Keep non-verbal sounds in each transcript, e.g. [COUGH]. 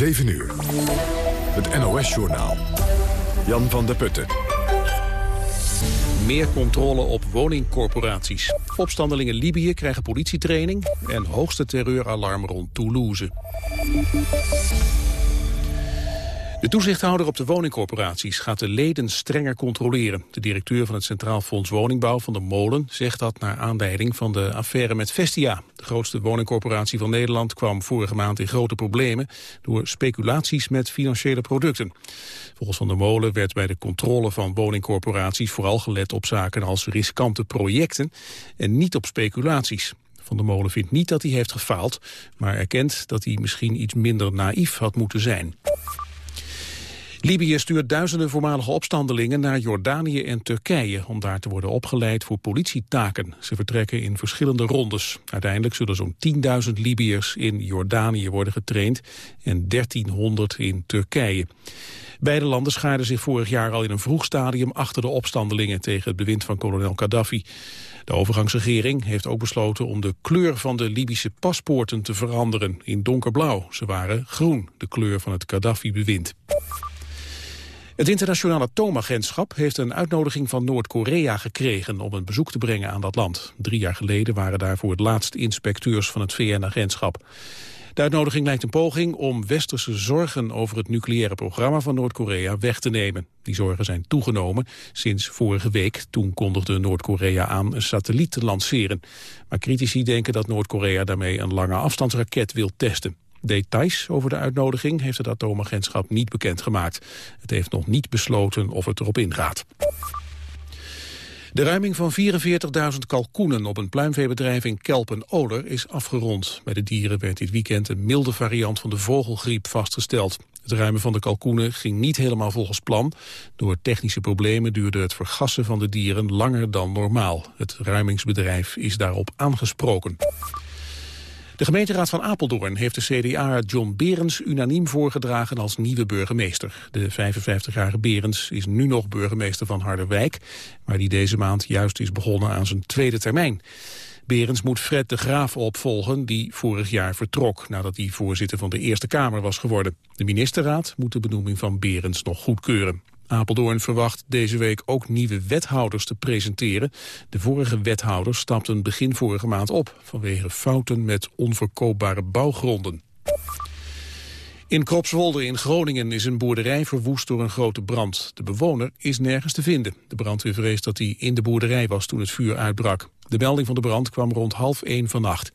7 uur. Het NOS-journaal. Jan van der Putten. Meer controle op woningcorporaties. Opstandelingen Libië krijgen politietraining... en hoogste terreuralarm rond Toulouse. De toezichthouder op de woningcorporaties gaat de leden strenger controleren. De directeur van het Centraal Fonds Woningbouw van de Molen zegt dat naar aanleiding van de affaire met Vestia. De grootste woningcorporatie van Nederland kwam vorige maand in grote problemen door speculaties met financiële producten. Volgens Van der Molen werd bij de controle van woningcorporaties vooral gelet op zaken als riskante projecten en niet op speculaties. Van der Molen vindt niet dat hij heeft gefaald, maar erkent dat hij misschien iets minder naïef had moeten zijn. Libië stuurt duizenden voormalige opstandelingen naar Jordanië en Turkije om daar te worden opgeleid voor politietaken. Ze vertrekken in verschillende rondes. Uiteindelijk zullen zo'n 10.000 Libiërs in Jordanië worden getraind en 1300 in Turkije. Beide landen schaarden zich vorig jaar al in een vroeg stadium achter de opstandelingen tegen het bewind van kolonel Gaddafi. De overgangsregering heeft ook besloten om de kleur van de Libische paspoorten te veranderen in donkerblauw. Ze waren groen, de kleur van het Gaddafi-bewind. Het internationale atoomagentschap heeft een uitnodiging van Noord-Korea gekregen om een bezoek te brengen aan dat land. Drie jaar geleden waren daar voor het laatst inspecteurs van het VN-agentschap. De uitnodiging lijkt een poging om westerse zorgen over het nucleaire programma van Noord-Korea weg te nemen. Die zorgen zijn toegenomen sinds vorige week. Toen kondigde Noord-Korea aan een satelliet te lanceren. Maar critici denken dat Noord-Korea daarmee een lange afstandsraket wil testen. Details over de uitnodiging heeft het atoomagentschap niet bekendgemaakt. Het heeft nog niet besloten of het erop ingaat. De ruiming van 44.000 kalkoenen op een pluimveebedrijf in Kelpen-Oler is afgerond. Bij de dieren werd dit weekend een milde variant van de vogelgriep vastgesteld. Het ruimen van de kalkoenen ging niet helemaal volgens plan. Door technische problemen duurde het vergassen van de dieren langer dan normaal. Het ruimingsbedrijf is daarop aangesproken. De gemeenteraad van Apeldoorn heeft de CDA John Berens unaniem voorgedragen als nieuwe burgemeester. De 55-jarige Berens is nu nog burgemeester van Harderwijk, waar die deze maand juist is begonnen aan zijn tweede termijn. Berens moet Fred de Graaf opvolgen, die vorig jaar vertrok... nadat hij voorzitter van de Eerste Kamer was geworden. De ministerraad moet de benoeming van Berens nog goedkeuren. Apeldoorn verwacht deze week ook nieuwe wethouders te presenteren. De vorige wethouders stapten begin vorige maand op... vanwege fouten met onverkoopbare bouwgronden. In Kropswolde in Groningen is een boerderij verwoest door een grote brand. De bewoner is nergens te vinden. De brandweer vreest dat hij in de boerderij was toen het vuur uitbrak. De melding van de brand kwam rond half één vannacht.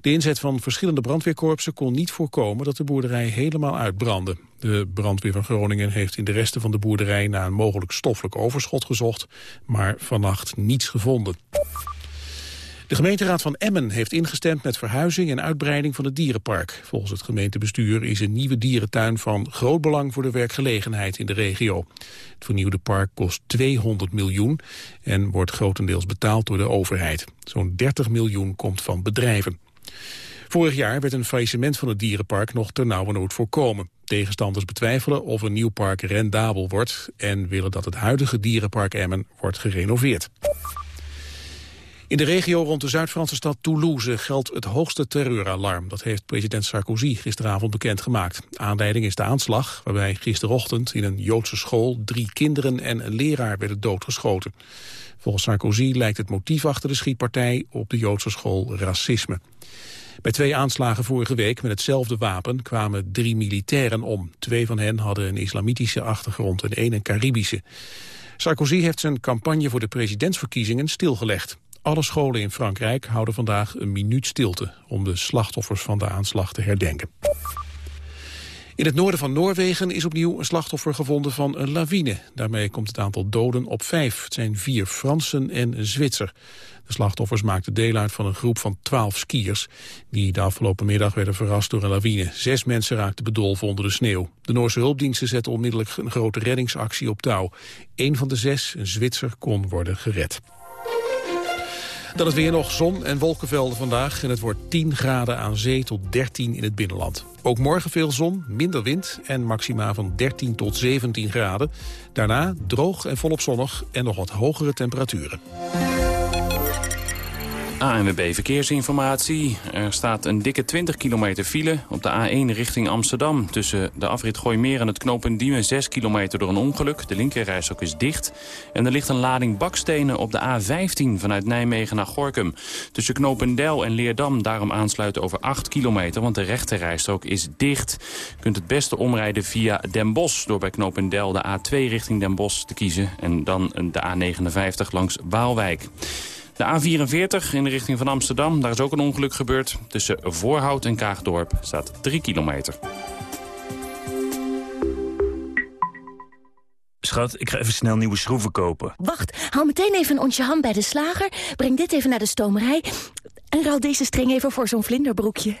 De inzet van verschillende brandweerkorpsen kon niet voorkomen dat de boerderij helemaal uitbrandde. De brandweer van Groningen heeft in de resten van de boerderij naar een mogelijk stoffelijk overschot gezocht, maar vannacht niets gevonden. De gemeenteraad van Emmen heeft ingestemd met verhuizing en uitbreiding van het dierenpark. Volgens het gemeentebestuur is een nieuwe dierentuin van groot belang voor de werkgelegenheid in de regio. Het vernieuwde park kost 200 miljoen en wordt grotendeels betaald door de overheid. Zo'n 30 miljoen komt van bedrijven. Vorig jaar werd een faillissement van het dierenpark nog ternauwernood voorkomen. Tegenstanders betwijfelen of een nieuw park rendabel wordt... en willen dat het huidige dierenpark Emmen wordt gerenoveerd. In de regio rond de Zuid-Franse stad Toulouse geldt het hoogste terreuralarm. Dat heeft president Sarkozy gisteravond bekendgemaakt. Aanleiding is de aanslag waarbij gisterochtend in een Joodse school... drie kinderen en een leraar werden doodgeschoten. Volgens Sarkozy lijkt het motief achter de schietpartij op de Joodse school racisme. Bij twee aanslagen vorige week met hetzelfde wapen kwamen drie militairen om. Twee van hen hadden een islamitische achtergrond en één een Caribische. Sarkozy heeft zijn campagne voor de presidentsverkiezingen stilgelegd. Alle scholen in Frankrijk houden vandaag een minuut stilte... om de slachtoffers van de aanslag te herdenken. In het noorden van Noorwegen is opnieuw een slachtoffer gevonden van een lawine. Daarmee komt het aantal doden op vijf. Het zijn vier Fransen en een Zwitser. De slachtoffers maakten deel uit van een groep van twaalf skiers... die de afgelopen middag werden verrast door een lawine. Zes mensen raakten bedolven onder de sneeuw. De Noorse hulpdiensten zetten onmiddellijk een grote reddingsactie op touw. Eén van de zes, een Zwitser, kon worden gered. Dan het weer nog zon en wolkenvelden vandaag. En het wordt 10 graden aan zee tot 13 in het binnenland. Ook morgen veel zon, minder wind en maxima van 13 tot 17 graden. Daarna droog en volop zonnig en nog wat hogere temperaturen. ANWB Verkeersinformatie. Er staat een dikke 20 kilometer file op de A1 richting Amsterdam. Tussen de afrit Gooimeer en het knooppunt Diemen 6 kilometer door een ongeluk. De linkerrijstok is dicht. En er ligt een lading bakstenen op de A15 vanuit Nijmegen naar Gorkum. Tussen Knopendel en Leerdam daarom aansluiten over 8 kilometer... want de rechterrijstrook is dicht. Je kunt het beste omrijden via Den Bosch... door bij Knopendel de A2 richting Den Bosch te kiezen... en dan de A59 langs Waalwijk. De A44 in de richting van Amsterdam, daar is ook een ongeluk gebeurd. Tussen Voorhout en Kaagdorp staat 3 kilometer. Schat, ik ga even snel nieuwe schroeven kopen. Wacht, haal meteen even een onsje ham bij de slager. Breng dit even naar de stomerij. En ruil deze string even voor zo'n vlinderbroekje.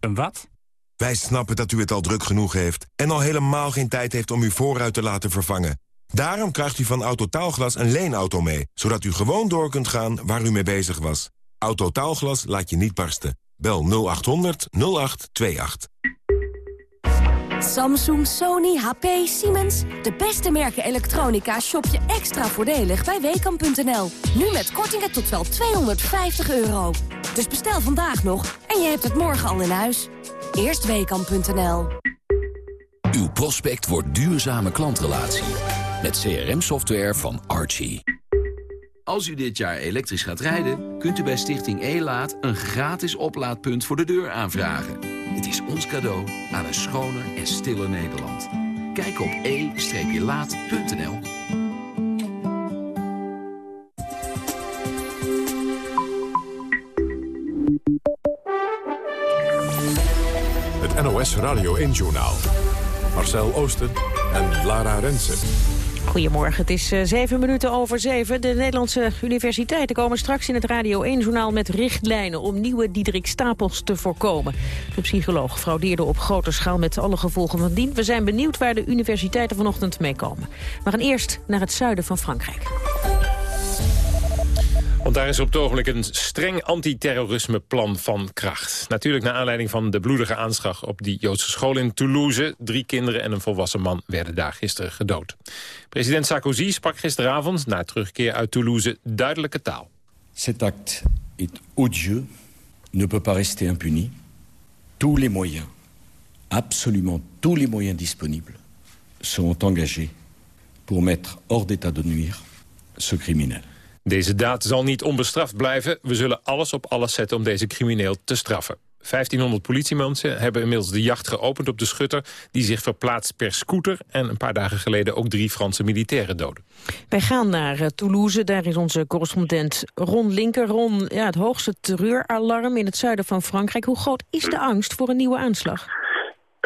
Een wat? Wij snappen dat u het al druk genoeg heeft... en al helemaal geen tijd heeft om uw voorruit te laten vervangen. Daarom krijgt u van Autotaalglas een leenauto mee... zodat u gewoon door kunt gaan waar u mee bezig was. Autotaalglas laat je niet barsten. Bel 0800 0828. Samsung, Sony, HP, Siemens. De beste merken elektronica shop je extra voordelig bij Weekamp.nl. Nu met kortingen tot wel 250 euro. Dus bestel vandaag nog en je hebt het morgen al in huis. Eerst Weekamp.nl. Uw prospect wordt duurzame klantrelatie met CRM-software van Archie. Als u dit jaar elektrisch gaat rijden, kunt u bij Stichting E-Laat... een gratis oplaadpunt voor de deur aanvragen. Het is ons cadeau aan een schoner en stiller Nederland. Kijk op e-laat.nl. Het NOS Radio 1-journaal. Marcel Oosten en Lara Rensen. Goedemorgen, het is uh, zeven minuten over zeven. De Nederlandse universiteiten komen straks in het Radio 1-journaal met richtlijnen om nieuwe Diederik Stapels te voorkomen. De psycholoog fraudeerde op grote schaal met alle gevolgen van dien. We zijn benieuwd waar de universiteiten vanochtend mee komen. We gaan eerst naar het zuiden van Frankrijk. Want daar is op het ogenblik een streng antiterrorismeplan van kracht. Natuurlijk naar aanleiding van de bloedige aanslag op die Joodse school in Toulouse. Drie kinderen en een volwassen man werden daar gisteren gedood. President Sarkozy sprak gisteravond, na terugkeer uit Toulouse, duidelijke taal. Cet acte est odieux, ne peut pas rester impuni. Tous les moyens, absolument tous les moyens disponibles, seront engagés pour mettre hors d'état de nuire ce criminel. Deze daad zal niet onbestraft blijven. We zullen alles op alles zetten om deze crimineel te straffen. 1500 politiemensen hebben inmiddels de jacht geopend op de schutter... die zich verplaatst per scooter en een paar dagen geleden ook drie Franse militairen doden. Wij gaan naar uh, Toulouse, daar is onze correspondent Ron Linker. Ron, ja, het hoogste terreuralarm in het zuiden van Frankrijk. Hoe groot is de angst voor een nieuwe aanslag?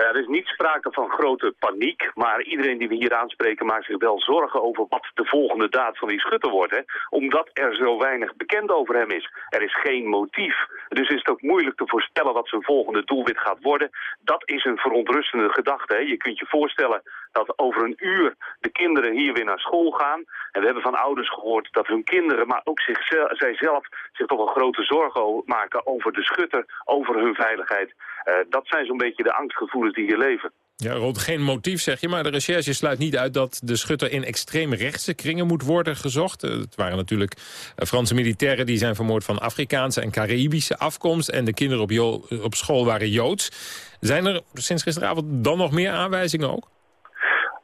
Er is niet sprake van grote paniek, maar iedereen die we hier aanspreken maakt zich wel zorgen over wat de volgende daad van die schutter wordt. Hè? Omdat er zo weinig bekend over hem is. Er is geen motief. Dus is het ook moeilijk te voorspellen wat zijn volgende doelwit gaat worden. Dat is een verontrustende gedachte. Hè? Je kunt je voorstellen dat over een uur de kinderen hier weer naar school gaan. En we hebben van ouders gehoord dat hun kinderen, maar ook zichzelf, zijzelf, zich toch wel grote zorgen maken over de schutter, over hun veiligheid. Uh, dat zijn zo'n beetje de angstgevoelens die hier leven. Ja, rond geen motief zeg je, maar de recherche sluit niet uit dat de schutter in extreem rechtse kringen moet worden gezocht. Eh, het waren natuurlijk eh, Franse militairen die zijn vermoord van Afrikaanse en Caribische afkomst en de kinderen op, op school waren Joods. Zijn er sinds gisteravond dan nog meer aanwijzingen ook?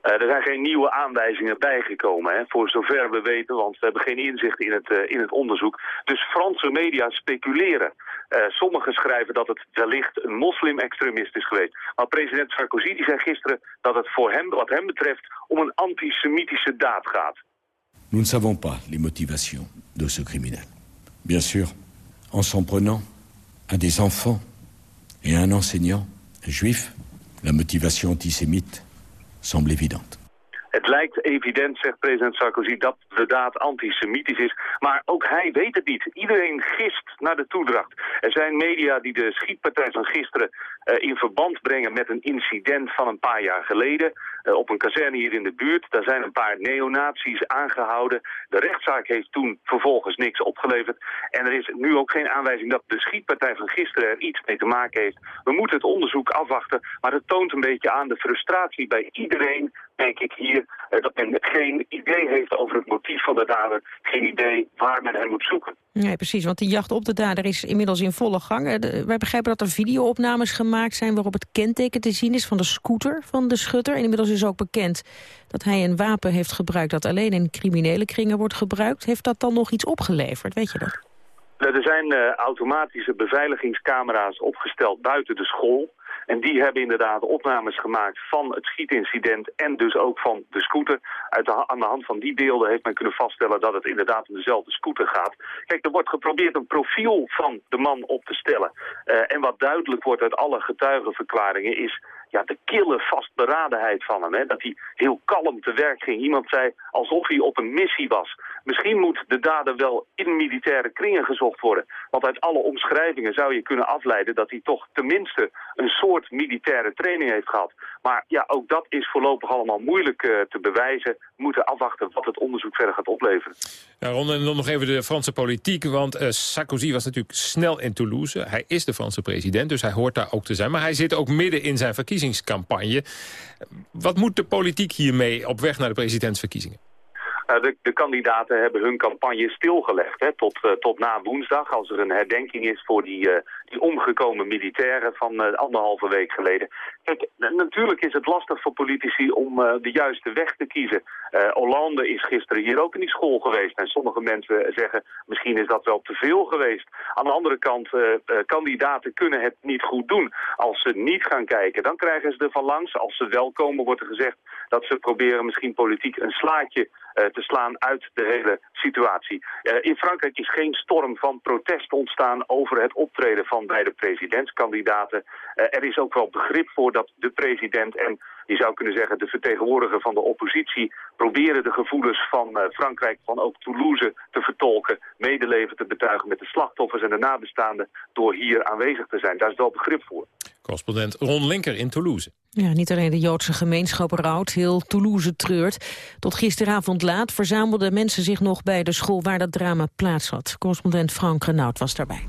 Uh, er zijn geen nieuwe aanwijzingen bijgekomen, hè, voor zover we weten, want we hebben geen inzicht in het, uh, in het onderzoek. Dus Franse media speculeren. Uh, sommigen schrijven dat het wellicht een moslim-extremist is geweest. Maar president Sarkozy die zei gisteren dat het voor hem, wat hem betreft, om een antisemitische daad gaat. Nous ne savons pas les motivations de ce criminel. Bien sûr, en s'en prenant à des enfants et à un enseignant juif, la motivation antisémite semble. Het lijkt evident, zegt president Sarkozy, dat de daad antisemitisch is. Maar ook hij weet het niet. Iedereen gist naar de toedracht. Er zijn media die de schietpartij van gisteren uh, in verband brengen met een incident van een paar jaar geleden. Uh, op een kazerne hier in de buurt. Daar zijn een paar neonazies aangehouden. De rechtszaak heeft toen vervolgens niks opgeleverd. En er is nu ook geen aanwijzing dat de schietpartij van gisteren er iets mee te maken heeft. We moeten het onderzoek afwachten. Maar het toont een beetje aan de frustratie bij iedereen denk ik hier, dat men geen idee heeft over het motief van de dader, geen idee waar men hem moet zoeken. Nee, precies, want die jacht op de dader is inmiddels in volle gang. wij begrijpen dat er videoopnames gemaakt zijn waarop het kenteken te zien is van de scooter van de schutter. En inmiddels is ook bekend dat hij een wapen heeft gebruikt dat alleen in criminele kringen wordt gebruikt. Heeft dat dan nog iets opgeleverd, weet je dat? Er zijn uh, automatische beveiligingscamera's opgesteld buiten de school. En die hebben inderdaad opnames gemaakt van het schietincident en dus ook van de scooter. Uit de, aan de hand van die beelden heeft men kunnen vaststellen dat het inderdaad om dezelfde scooter gaat. Kijk, er wordt geprobeerd een profiel van de man op te stellen. Uh, en wat duidelijk wordt uit alle getuigenverklaringen is ja, de kille vastberadenheid van hem. Hè? Dat hij heel kalm te werk ging. Iemand zei alsof hij op een missie was. Misschien moet de dader wel in militaire kringen gezocht worden. Want uit alle omschrijvingen zou je kunnen afleiden dat hij toch tenminste een soort militaire training heeft gehad. Maar ja, ook dat is voorlopig allemaal moeilijk uh, te bewijzen. We moeten afwachten wat het onderzoek verder gaat opleveren. Ja, Ron, en dan nog even de Franse politiek. Want uh, Sarkozy was natuurlijk snel in Toulouse. Hij is de Franse president, dus hij hoort daar ook te zijn. Maar hij zit ook midden in zijn verkiezingscampagne. Wat moet de politiek hiermee op weg naar de presidentsverkiezingen? Uh, de, de, kandidaten hebben hun campagne stilgelegd hè, tot, uh, tot na woensdag... als er een herdenking is voor die, uh, die omgekomen militairen van anderhalve week geleden. Kijk, natuurlijk is het lastig voor politici om de juiste weg te kiezen. Hollande is gisteren hier ook in die school geweest. En sommige mensen zeggen, misschien is dat wel te veel geweest. Aan de andere kant, kandidaten kunnen het niet goed doen. Als ze niet gaan kijken, dan krijgen ze er van langs. Als ze wel komen, wordt er gezegd dat ze proberen misschien politiek een slaatje te slaan uit de hele situatie. Uh, in Frankrijk is geen storm van protest ontstaan over het optreden van beide presidentskandidaten. Uh, er is ook wel begrip voor dat de president en je zou kunnen zeggen de vertegenwoordiger van de oppositie proberen de gevoelens van Frankrijk, van ook Toulouse te vertolken, medeleven te betuigen met de slachtoffers en de nabestaanden door hier aanwezig te zijn. Daar is wel begrip voor. Correspondent Ron Linker in Toulouse. Ja, niet alleen de Joodse gemeenschap rouwt, heel Toulouse treurt. Tot gisteravond laat verzamelden mensen zich nog bij de school waar dat drama plaats had. Correspondent Frank Renaud was daarbij.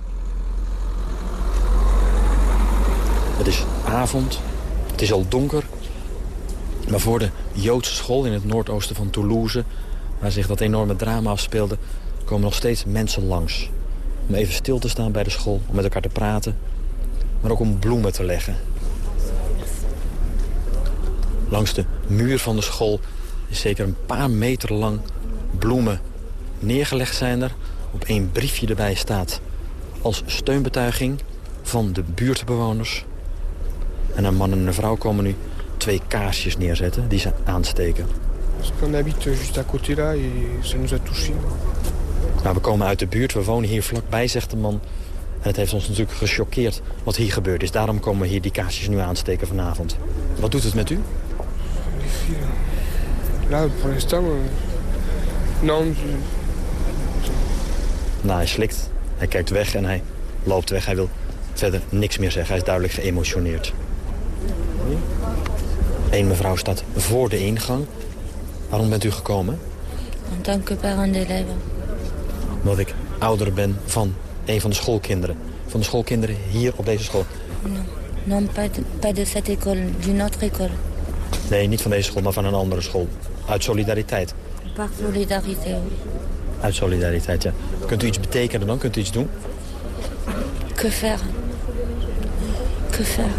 Het is avond, het is al donker. Maar voor de Joodse school in het noordoosten van Toulouse... waar zich dat enorme drama afspeelde... komen nog steeds mensen langs. Om even stil te staan bij de school, om met elkaar te praten... maar ook om bloemen te leggen. Langs de muur van de school is zeker een paar meter lang bloemen neergelegd zijn er. Op één briefje erbij staat als steunbetuiging van de buurtbewoners. En een man en een vrouw komen nu twee kaarsjes neerzetten die ze aansteken. Nou, we komen uit de buurt, we wonen hier vlakbij, zegt de man. En het heeft ons natuurlijk gechoqueerd wat hier gebeurd is. Daarom komen we hier die kaarsjes nu aansteken vanavond. Wat doet het met u? Nou, voor l'instant... Non. Nou, hij slikt. Hij kijkt weg en hij loopt weg. Hij wil verder niks meer zeggen. Hij is duidelijk geëmotioneerd. Eén mevrouw staat voor de ingang. Waarom bent u gekomen? En tant que parent d'élève. Omdat ik ouder ben van een van de schoolkinderen. Van de schoolkinderen hier op deze school. Non, non pas, de, pas de cette école, d'une autre école. Nee, niet van deze school, maar van een andere school. Uit solidariteit. Par solidarité, Uit solidariteit, ja. Kunt u iets betekenen dan? Kunt u iets doen? Que faire? Que faire?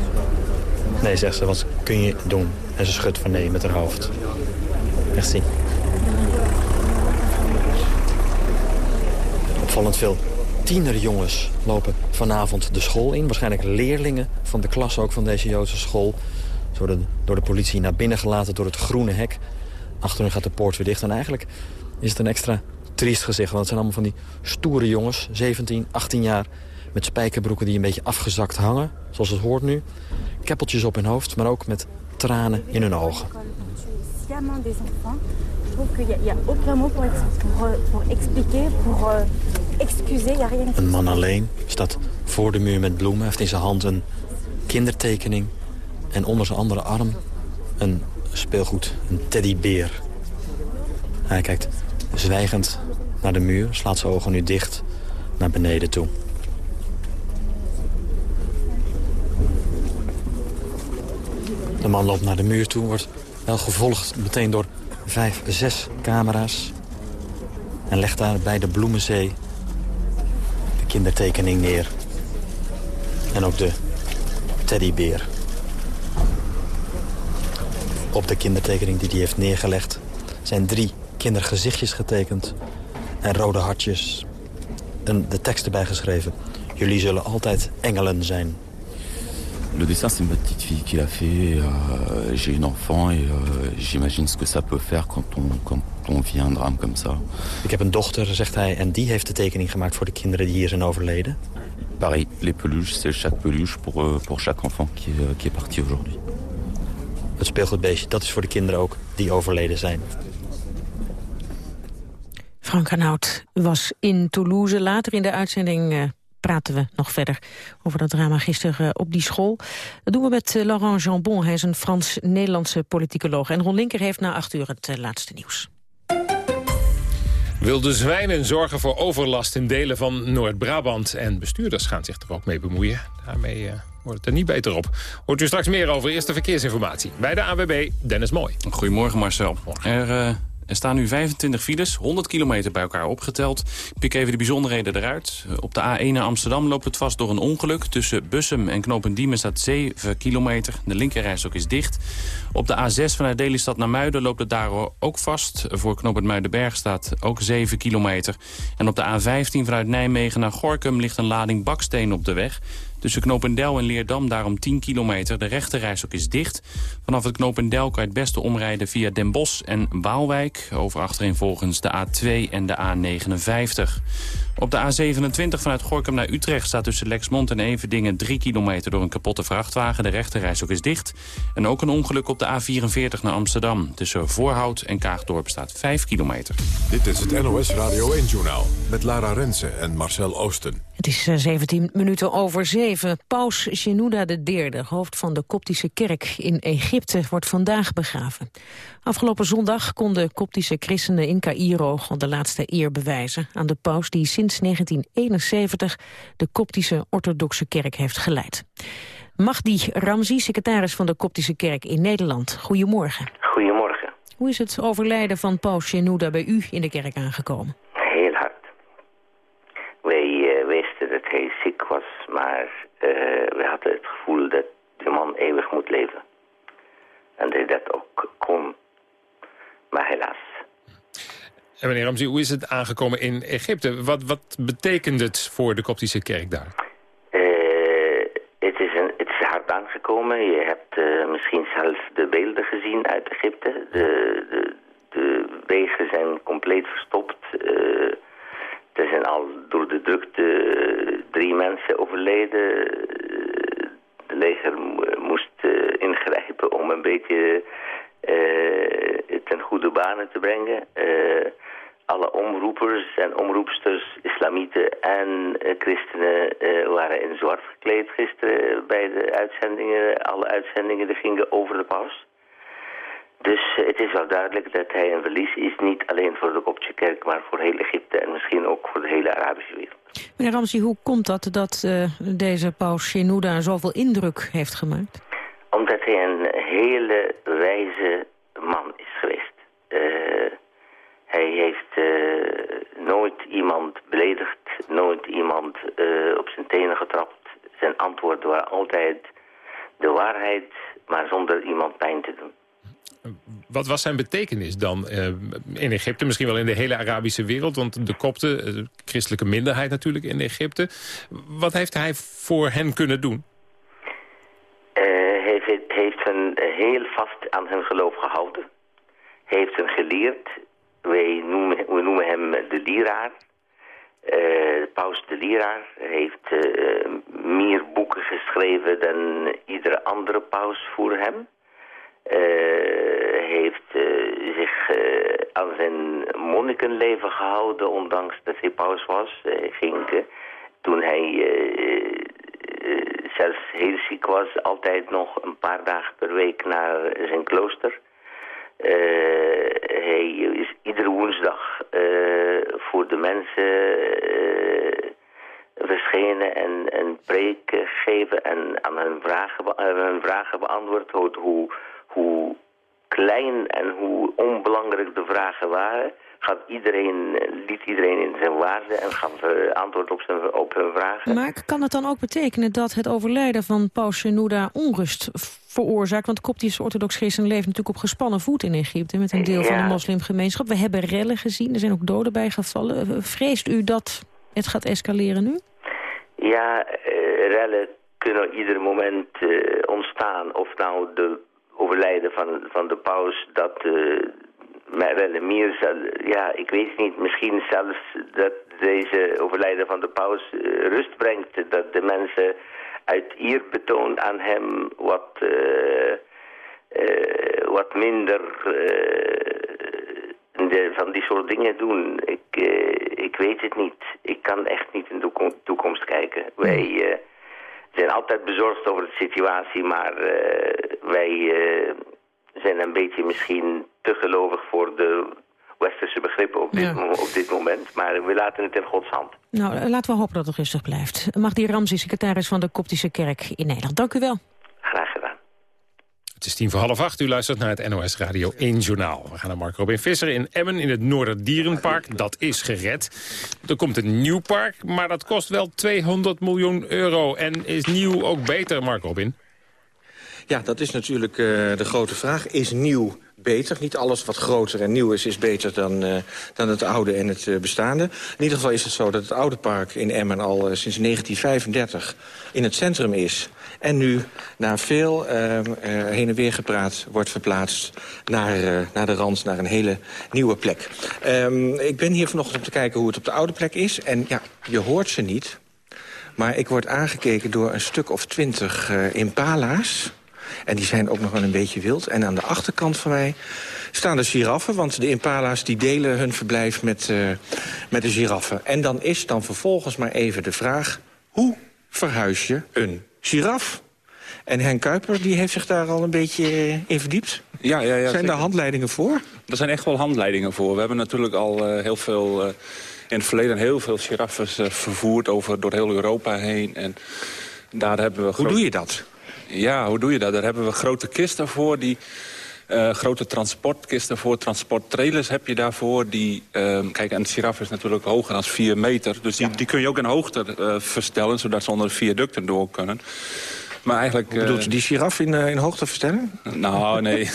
Nee, zegt ze, wat kun je doen? En ze schudt van nee met haar hoofd. Merci. Opvallend veel tienerjongens lopen vanavond de school in. Waarschijnlijk leerlingen van de klas ook van deze Joodse school. Ze worden door de politie naar binnen gelaten door het groene hek. Achter hun gaat de poort weer dicht. En eigenlijk is het een extra triest gezicht. Want het zijn allemaal van die stoere jongens, 17, 18 jaar... met spijkerbroeken die een beetje afgezakt hangen, zoals het hoort nu. Keppeltjes op hun hoofd, maar ook met tranen in hun ogen. Een man alleen staat voor de muur met bloemen. heeft in zijn hand een kindertekening. En onder zijn andere arm een speelgoed, een teddybeer. Hij kijkt zwijgend naar de muur, slaat zijn ogen nu dicht naar beneden toe. De man loopt naar de muur toe, wordt wel gevolgd meteen door vijf, zes camera's. En legt daar bij de Bloemenzee de kindertekening neer. En ook de teddybeer. Op de kindertekening die hij heeft neergelegd zijn drie kindergezichtjes getekend. En rode hartjes. En de tekst erbij geschreven. Jullie zullen altijd engelen zijn. Le dessin, c'est ma petite fille qui l'a fait. Euh, J'ai une enfant et euh, j'imagine ce que ça peut faire quand on, quand on vit un drame comme ça. Ik heb een dochter, zegt hij, en die heeft de tekening gemaakt voor de kinderen die hier zijn overleden. Pareil, les peluches, c'est chaque peluche pour, euh, pour chaque enfant qui, est, qui est parti aujourd'hui. Het speelgoedbeestje, dat is voor de kinderen ook die overleden zijn. Frank Arnoud was in Toulouse. Later in de uitzending uh, praten we nog verder over dat drama gisteren uh, op die school. Dat doen we met uh, Laurent Jambon. Hij is een Frans-Nederlandse politicoloog. En Ron Linker heeft na acht uur het laatste nieuws. Wilde zwijnen zorgen voor overlast in delen van Noord-Brabant. En bestuurders gaan zich er ook mee bemoeien. Daarmee wordt het er niet beter op. Hoort u straks meer over eerste verkeersinformatie. Bij de AWB, Dennis Mooi. Goedemorgen Marcel. Er, uh, er staan nu 25 files, 100 kilometer bij elkaar opgeteld. Ik pik even de bijzonderheden eruit. Op de A1 naar Amsterdam loopt het vast door een ongeluk. Tussen Bussum en Knopendiemen staat 7 kilometer. De linkerrijstok is dicht. Op de A6 vanuit Delistad naar Muiden loopt het daar ook vast. Voor Knopend Muidenberg staat ook 7 kilometer. En op de A15 vanuit Nijmegen naar Gorkum ligt een lading baksteen op de weg. Tussen Knopendel en Leerdam daarom 10 kilometer. De rechterrijstok is dicht. Vanaf het Knopendel kan je het beste omrijden via Den Bosch en Waalwijk. Over achterin volgens de A2 en de A59. Op de A27 vanuit Gorkum naar Utrecht staat tussen Lexmond en Everdingen 3 kilometer door een kapotte vrachtwagen. De rechterrijstok is dicht. En ook een ongeluk op de A44 naar Amsterdam. Tussen Voorhout en Kaagdorp staat 5 kilometer. Dit is het NOS Radio 1-journaal met Lara Rensen en Marcel Oosten. Het is 17 minuten over 7. Paus Shenouda III, hoofd van de Koptische kerk in Egypte, wordt vandaag begraven. Afgelopen zondag konden Koptische christenen in Cairo al de laatste eer bewijzen aan de paus die sinds 1971 de Koptische orthodoxe kerk heeft geleid. Mahdi Ramzi, secretaris van de Koptische kerk in Nederland. Goedemorgen. Goedemorgen. Hoe is het overlijden van paus Shenouda bij u in de kerk aangekomen? Heel hard. Wij uh, wisten dat hij ziek was, maar uh, we hadden het gevoel dat de man eeuwig moet leven. En dat hij dat ook kon. Maar helaas. En meneer Ramzi, hoe is het aangekomen in Egypte? Wat, wat betekent het voor de Koptische kerk daar? Uh, het, is een, het is hard aangekomen. Je hebt uh, misschien zelfs de beelden gezien uit Egypte. De, de, de wegen zijn compleet verstopt. Uh, er zijn al door de drukte drie mensen overleden. De leger moest ingrijpen om een beetje ten goede banen te brengen. Uh, alle omroepers en omroepsters, islamieten en uh, christenen waren in zwart gekleed gisteren bij de uitzendingen. Alle uitzendingen die gingen over de paus. Dus het is wel duidelijk dat hij een verlies is, niet alleen voor de Koptische kerk, maar voor heel Egypte en misschien ook voor de hele Arabische wereld. Meneer Ramsey, hoe komt dat dat deze paus Shenouda zoveel indruk heeft gemaakt? Omdat hij een hele wijze man is geweest. Uh, hij heeft uh, nooit iemand beledigd, nooit iemand uh, op zijn tenen getrapt. Zijn antwoorden waren altijd de waarheid, maar zonder iemand pijn te doen. Wat was zijn betekenis dan in Egypte, misschien wel in de hele Arabische wereld? Want de kopten, christelijke minderheid natuurlijk in Egypte. Wat heeft hij voor hen kunnen doen? Heel vast aan hun geloof gehouden. Heeft hen geleerd. Wij noemen, we noemen hem de leraar. Uh, Paus de leraar heeft uh, meer boeken geschreven dan iedere andere paus voor hem. Uh, heeft zich aan zijn monnikenleven gehouden, ondanks dat hij paus was. Ging toen hij zelfs heel ziek was, altijd nog een paar dagen per week naar zijn klooster. Uh, hij is iedere woensdag uh, voor de mensen uh, verschenen en een preek geven en aan hun vragen, eh, hun vragen beantwoord. Hoe, hoe klein en hoe onbelangrijk de vragen waren, gaf iedereen, liet iedereen in zijn waarde en gaf eh, antwoord op, zijn, op hun vragen. Maar kan het dan ook betekenen dat het overlijden van paus Shenouda onrust veroorzaakt? Want Koptische orthodox christen leeft natuurlijk op gespannen voet in Egypte... met een deel van de moslimgemeenschap. We hebben rellen gezien, er zijn ook doden bij gevallen. Eh, Vreest u dat het gaat escaleren nu? Ja, eh, rellen kunnen ieder moment ontstaan. Of nou de overlijden van, van de paus, dat meer zal... Ja, ik weet niet. Misschien zelfs dat deze overlijden van de paus eh, rust brengt. Dat de mensen uit eerbetoon aan hem wat... eh, eh, wat minder de- van die soort dingen doen. Ik, ik weet het niet. Ik kan echt niet in de toekom- toekomst kijken. Wij eh, zijn altijd bezorgd over de situatie, maar wij zijn een beetje misschien te gelovig voor de westerse begrippen op dit, Ja. op dit moment. Maar we laten het in Gods hand. Nou, eh, laten we hopen dat het rustig blijft. Magdi Ramzi, secretaris van de Koptische Kerk in Nederland. Dank u wel. Graag gedaan. Het is tien voor half acht. U luistert naar het NOS Radio 1 Journaal. We gaan naar Mark Robin Visser in Emmen in het Noorderdierenpark. Dat is gered. Er komt een nieuw park, maar dat kost wel 200 miljoen euro. En is nieuw ook beter, Mark Robin? Ja, dat is natuurlijk eh, de grote vraag. Is nieuw beter? Niet alles wat groter en nieuw is, is beter dan, eh, dan het oude en het eh, bestaande. In ieder geval is het zo dat het oude park in Emmen al eh, sinds 1935 in het centrum is. En nu na veel eh, eh, heen en weer gepraat wordt verplaatst naar, naar de rand, naar een hele nieuwe plek. Ehm, ik ben hier vanochtend om te kijken hoe het op de oude plek is. En ja, je hoort ze niet. Maar ik word aangekeken door een stuk of twintig impala's. En die zijn ook nog wel een beetje wild. En aan de achterkant van mij staan de giraffen. Want de impala's die delen hun verblijf met, eh, met de giraffen. En dan is dan vervolgens maar even de vraag... hoe verhuis je een giraf? En Henk Kuiper die heeft zich daar al een beetje in verdiept. Ja, ja, ja, Zijn zeker. daar handleidingen voor? Er zijn echt wel handleidingen voor. We hebben natuurlijk al eh, heel veel... eh, in het verleden heel veel giraffes eh, vervoerd over, door heel Europa heen. En daar hebben we Hoe doe je dat? Ja, hoe doe je dat? Daar hebben we grote kisten voor, die... eh, grote transportkisten voor, transporttrailers heb je daarvoor. Die, ehm, kijk, een giraf is natuurlijk hoger dan 4 meter. Dus die, die kun je ook in hoogte eh, verstellen, zodat ze onder de viaducten door kunnen. Maar eigenlijk... Hoe bedoelt eh, u die giraf in, in hoogte verstellen? nou, nee.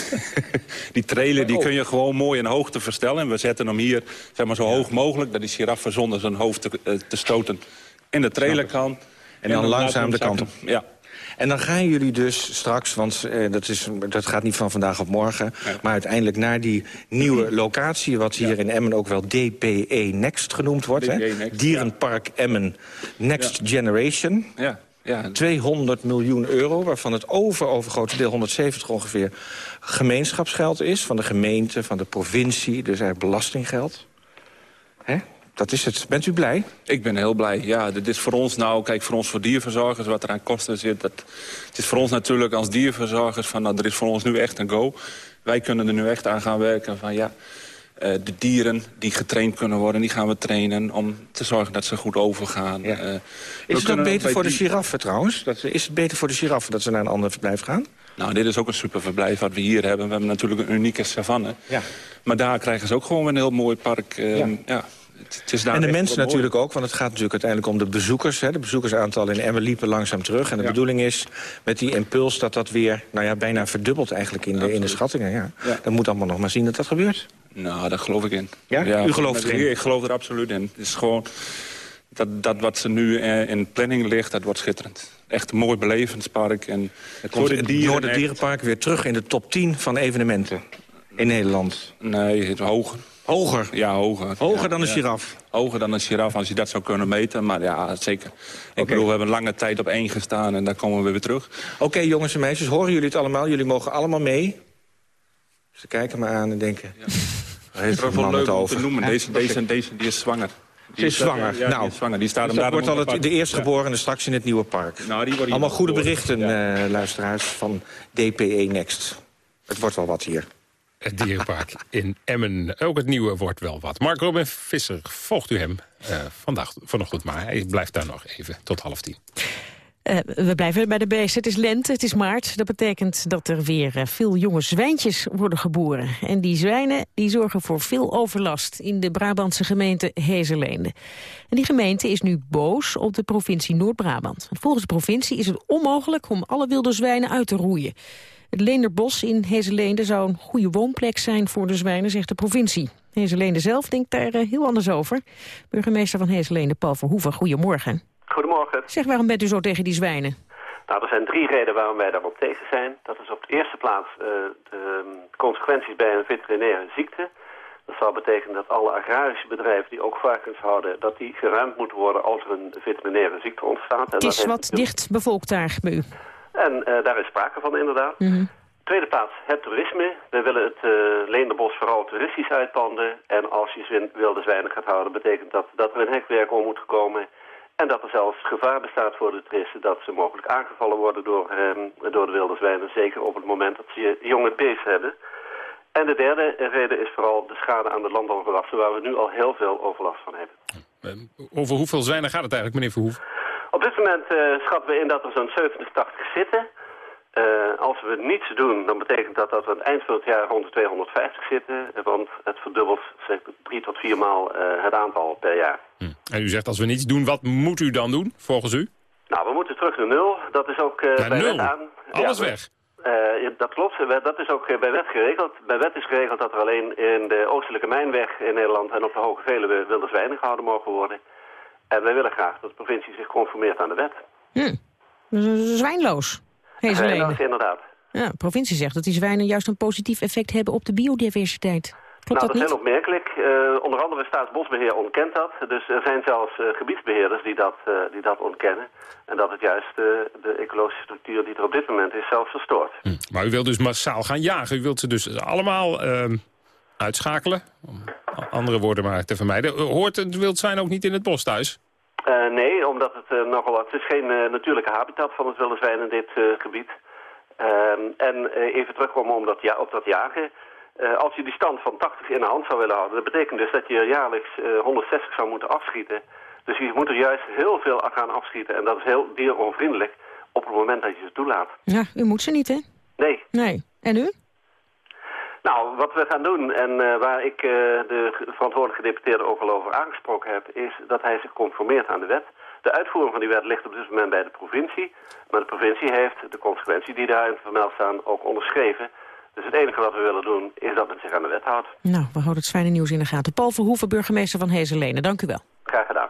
[LAUGHS] die trailer die kun je gewoon mooi in hoogte verstellen. En we zetten hem hier zeg maar, zo hoog mogelijk... dat die giraffe zonder zijn hoofd te, te stoten in de trailer kan. En dan langzaam de kant op. Ja. En dan gaan jullie dus straks, want eh, dat, is, dat gaat niet van vandaag op morgen... maar uiteindelijk naar die nieuwe locatie... wat hier in Emmen ook wel DPE Next genoemd wordt. hè? Next, Dierenpark Emmen Next Generation. Ja, ja. 200 miljoen euro, waarvan het over, overgrote deel 170 ongeveer... gemeenschapsgeld is, van de gemeente, van de provincie. Dus eigenlijk belastinggeld. Hè? Dat is het. Bent u blij? Ik ben heel blij. Ja, dit is voor ons nou, kijk, voor ons voor dierverzorgers, wat er aan kosten zit. Dat, het is voor ons natuurlijk als dierverzorgers van, nou, er is voor ons nu echt een go. Wij kunnen er nu echt aan gaan werken van, ja, eh, de dieren die getraind kunnen worden, die gaan we trainen om te zorgen dat ze goed overgaan. Eh, Is het ook beter voor de giraffen trouwens? Dat, is het beter voor de giraffen dat ze naar een ander verblijf gaan? Nou, dit is ook een superverblijf wat we hier hebben. We hebben natuurlijk een unieke savanne. Ja. Maar daar krijgen ze ook gewoon een heel mooi park. eh, Ja. ja. Het, het is daar en de mensen natuurlijk ook, want het gaat natuurlijk uiteindelijk om de bezoekers. Hè. De bezoekersaantallen in Emmen liepen langzaam terug. En de Ja. bedoeling is met die impuls dat dat weer nou ja, bijna verdubbelt eigenlijk in de, in de schattingen. Ja. Ja. Dan moet allemaal nog maar zien dat dat gebeurt. Nou, daar geloof ik in. Ja? U gelooft erin? Ik geloof er absoluut in. Het is gewoon... Dat, dat wat ze nu eh, in planning ligt, dat wordt schitterend. Echt een mooi belevenspark. En Er komt het Noorderdierenpark weer terug in de top 10 van evenementen in Nederland. Nee, het hoger. Hoger? Ja, hoger. Hoger Ja, dan een ja. giraf? Hoger dan een giraf, als je dat zou kunnen meten. Maar ja, zeker. Ik bedoel, we hebben lange tijd op één gestaan en daar komen we weer terug. Oké, jongens en meisjes, horen jullie het allemaal? Jullie mogen allemaal mee. Ze kijken me aan en denken... Ja. Heeft Het die wel leuk om te noemen. Deze, deze, deze die is zwanger. Ze is zwanger. Ja, nou, die is zwanger. Die staat dus hem wordt al het, de eerstgeborene straks in het nieuwe park. Nou, die Allemaal goede geboren. berichten, eh, luisteraars, van DPE Next. Het wordt wel wat hier. Het dierenpark in Emmen. Ook het nieuwe wordt wel wat. Mark Robin Visser, volgt u hem uh, vandaag, vanochtend maar. Hij blijft daar nog even tot half tien. Uh, we blijven bij de beesten. Het is lente, het is maart. Dat betekent dat er weer uh, veel jonge zwijntjes worden geboren. En die zwijnen die zorgen voor veel overlast in de Brabantse gemeente Hezenleende. En die gemeente is nu boos op de provincie Noord-Brabant. Volgens de provincie is het onmogelijk om alle wilde zwijnen uit te roeien. Het Leenderbos in Hezeleende zou een goede woonplek zijn voor de zwijnen, zegt de provincie. Hezeleende zelf denkt daar uh, heel anders over. Burgemeester van Hezeleende, Paul Verhoeven, goedemorgen. Goedemorgen. Zeg, waarom bent u zo tegen die zwijnen? Nou, er zijn drie redenen waarom wij daarop tegen zijn. Dat is op de eerste plaats uh, de consequenties bij een veterinaire ziekte. Dat zou betekenen dat alle agrarische bedrijven die ook varkens houden... dat die geruimd moeten worden als er een veterinaire ziekte ontstaat. Het is wat dicht bevolkt daar bij u. En uh, daar is sprake van inderdaad. Mm -hmm. Tweede plaats, het toerisme. We willen het uh, Leenderbos vooral toeristisch uitpanden. En als je wilde zwijnen gaat houden, betekent dat dat er een hekwerk om moet komen... En dat er zelfs gevaar bestaat voor de toeristen dat ze mogelijk aangevallen worden door, eh, door de wilde zwijnen. Zeker op het moment dat ze jonge beesten hebben. En de derde reden is vooral de schade aan de landbouwgewassen waar we nu al heel veel overlast van hebben. Over hoeveel zwijnen gaat het eigenlijk, meneer Verhoef? Op dit moment uh, schatten we in dat er zo'n 87 zitten. Uh, als we niets doen, dan betekent dat dat we aan het eind van het jaar rond de 250 zitten. Want het verdubbelt zeg, drie tot vier maal uh, het aantal per jaar. Hm. En u zegt als we niets doen, wat moet u dan doen, volgens u? Nou, we moeten terug naar nul. Dat is ook uh, bij nul? wet aan. Alles ja, weg? dat klopt. Dat is ook bij wet geregeld. Bij wet is geregeld dat er alleen in de oostelijke mijnweg in Nederland en op de Hoge Veluwe wilde zwijnen gehouden mogen worden. En wij willen graag dat de provincie zich conformeert aan de wet. Hm. Zwijnloos. Zwijnloos, inderdaad. Ja, de provincie zegt dat die zwijnen juist een positief effect hebben op de biodiversiteit. Klopt nou, dat, dat is heel opmerkelijk. Uh, onder andere Staatsbosbeheer ontkent dat. Dus er zijn zelfs uh, gebiedsbeheerders die dat, uh, die dat ontkennen. En dat het juist de ecologische structuur die er op dit moment is zelfs verstoort. Hm. Maar u wilt dus massaal gaan jagen. U wilt ze dus allemaal ehm, uitschakelen. Om andere woorden maar te vermijden. Hoort het wildzwijn ook niet in het bos thuis? Uh, nee, omdat het uh, nogal het is geen uh, natuurlijke habitat van het wilde zwijn in dit gebied. Ehm, en even terugkomen om dat, ja, op dat jagen. als je die stand van 80 in de hand zou willen houden, dat betekent dus dat je jaarlijks 160 zou moeten afschieten. Dus je moet er juist heel veel gaan afschieten. En dat is heel dieronvriendelijk op het moment dat je ze toelaat. Ja, u moet ze niet, hè? Nee. Nee. En u? Nou, wat we gaan doen en uh, waar ik uh, de verantwoordelijke gedeputeerde ook al over aangesproken heb... is dat hij zich conformeert aan de wet. De uitvoering van die wet ligt op dit moment bij de provincie. Maar de provincie heeft de consequentie die daarin vermeld staan ook onderschreven. Dus het enige wat we willen doen is dat men zich aan de wet houdt. Nou, we houden het zwijnennieuws in de gaten. Paul Verhoeven, burgemeester van Hezenlenen, dank u wel. Graag gedaan.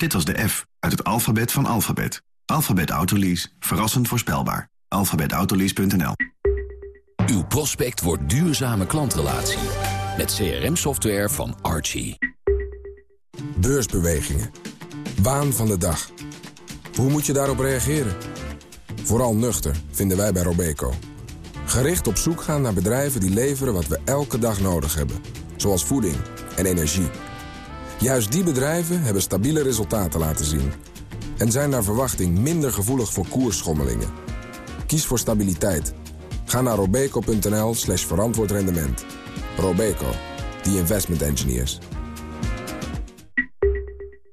Dit was de F uit het alfabet van alfabet. Alphabet Autolease. Verrassend voorspelbaar. alphabetautolease.nl Uw prospect wordt duurzame klantrelatie. Met CRM-software van Archie. Beursbewegingen. Waan van de dag. Hoe moet je daarop reageren? Vooral nuchter, vinden wij bij Robeco. Gericht op zoek gaan naar bedrijven die leveren wat we elke dag nodig hebben. Zoals voeding en energie. Juist die bedrijven hebben stabiele resultaten laten zien. En zijn naar verwachting minder gevoelig voor koersschommelingen. Kies voor stabiliteit. Ga naar robeco.nl slash verantwoord rendement. Robeco, the investment engineers.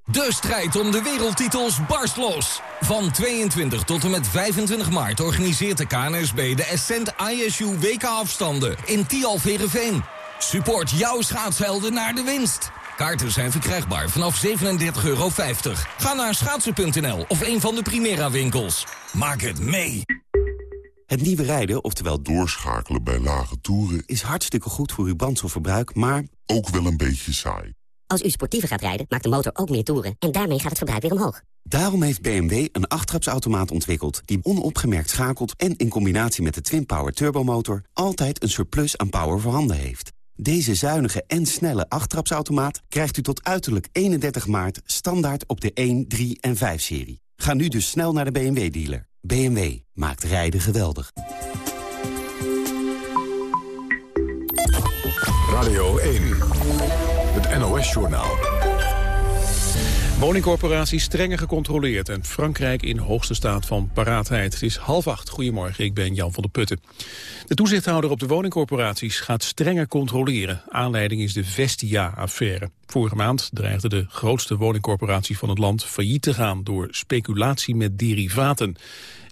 De strijd om de wereldtitels barst los. Van 22 tot en met 25 maart organiseert de KNSB de Ascent ISU WK-afstanden in Tialverenveen. Support jouw schaatshelden naar de winst. Kaarten zijn verkrijgbaar vanaf 37,50 euro. Ga naar schaatsen.nl of een van de Primera winkels. Maak het mee. Het nieuwe rijden, oftewel doorschakelen bij lage toeren... is hartstikke goed voor uw brandstofverbruik, maar ook wel een beetje saai. Als u sportiever gaat rijden, maakt de motor ook meer toeren... en daarmee gaat het verbruik weer omhoog. Daarom heeft BMW een achttrapsautomaat ontwikkeld... die onopgemerkt schakelt en in combinatie met de Twin-Power turbomotor... altijd een surplus aan power voorhanden heeft. Deze zuinige en snelle achttrapsautomaat krijgt u tot uiterlijk 31 maart... standaard op de 1, 3 en 5-serie. Ga nu dus snel naar de BMW-dealer. BMW maakt rijden geweldig. Radio 1, het NOS-journaal. Woningcorporaties strenger gecontroleerd en Frankrijk in hoogste staat van paraatheid. Het is half acht. Goedemorgen, ik ben Jan van der Putten. De toezichthouder op de woningcorporaties gaat strenger controleren. Aanleiding is de Vestia-affaire. Vorige maand dreigde de grootste woningcorporatie van het land failliet te gaan door speculatie met derivaten.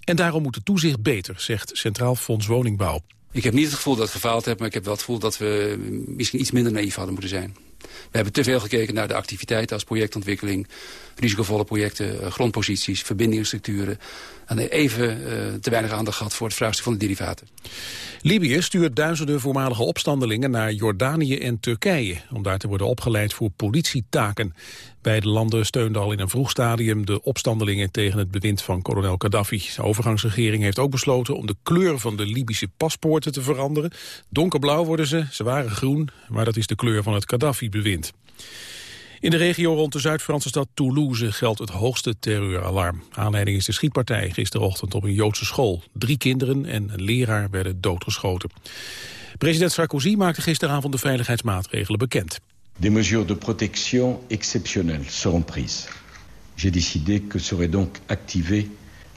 En daarom moet de toezicht beter, zegt Centraal Fonds Woningbouw. Ik heb niet het gevoel dat we gefaald hebben, maar ik heb wel het gevoel dat we misschien iets minder naïef hadden moeten zijn. We hebben te veel gekeken naar de activiteiten als projectontwikkeling, risicovolle projecten, eh, grondposities, verbindingsstructuren. En even uh, te weinig aandacht gehad voor het vraagstuk van de derivaten. Libië stuurt duizenden voormalige opstandelingen naar Jordanië en Turkije... om daar te worden opgeleid voor politietaken. Beide landen steunden al in een vroeg stadium de opstandelingen tegen het bewind van kolonel Gaddafi. De overgangsregering heeft ook besloten om de kleur van de Libische paspoorten te veranderen. Donkerblauw worden ze, ze waren groen, maar dat is de kleur van het Gaddafi-bewind. In de regio rond de Zuid-Franse stad Toulouse geldt het hoogste terreuralarm. Aanleiding is de schietpartij gisterochtend op een Joodse school. Drie kinderen en een leraar werden doodgeschoten. President Sarkozy maakte gisteravond de veiligheidsmaatregelen bekend. Des mesures de protection exceptionnelles seront prises. J'ai décidé que serait donc activé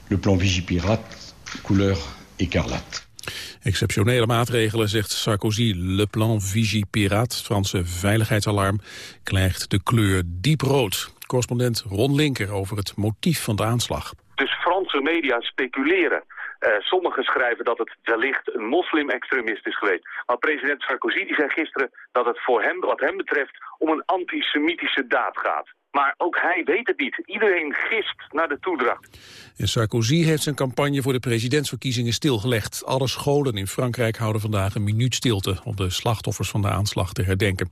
le plan Vigipirate couleur écarlate. Exceptionele maatregelen, zegt Sarkozy. Le plan Vigipirate, het Franse veiligheidsalarm, krijgt de kleur diep rood. Correspondent Ron Linker over het motief van de aanslag. Dus Franse media speculeren. Uh, sommigen schrijven dat het wellicht een moslim-extremist is geweest. Maar president Sarkozy zei gisteren dat het voor hem, wat hem betreft, om een antisemitische daad gaat. Maar ook hij weet het niet. Iedereen gist naar de toedracht. En Sarkozy heeft zijn campagne voor de presidentsverkiezingen stilgelegd. Alle scholen in Frankrijk houden vandaag een minuut stilte... om de slachtoffers van de aanslag te herdenken.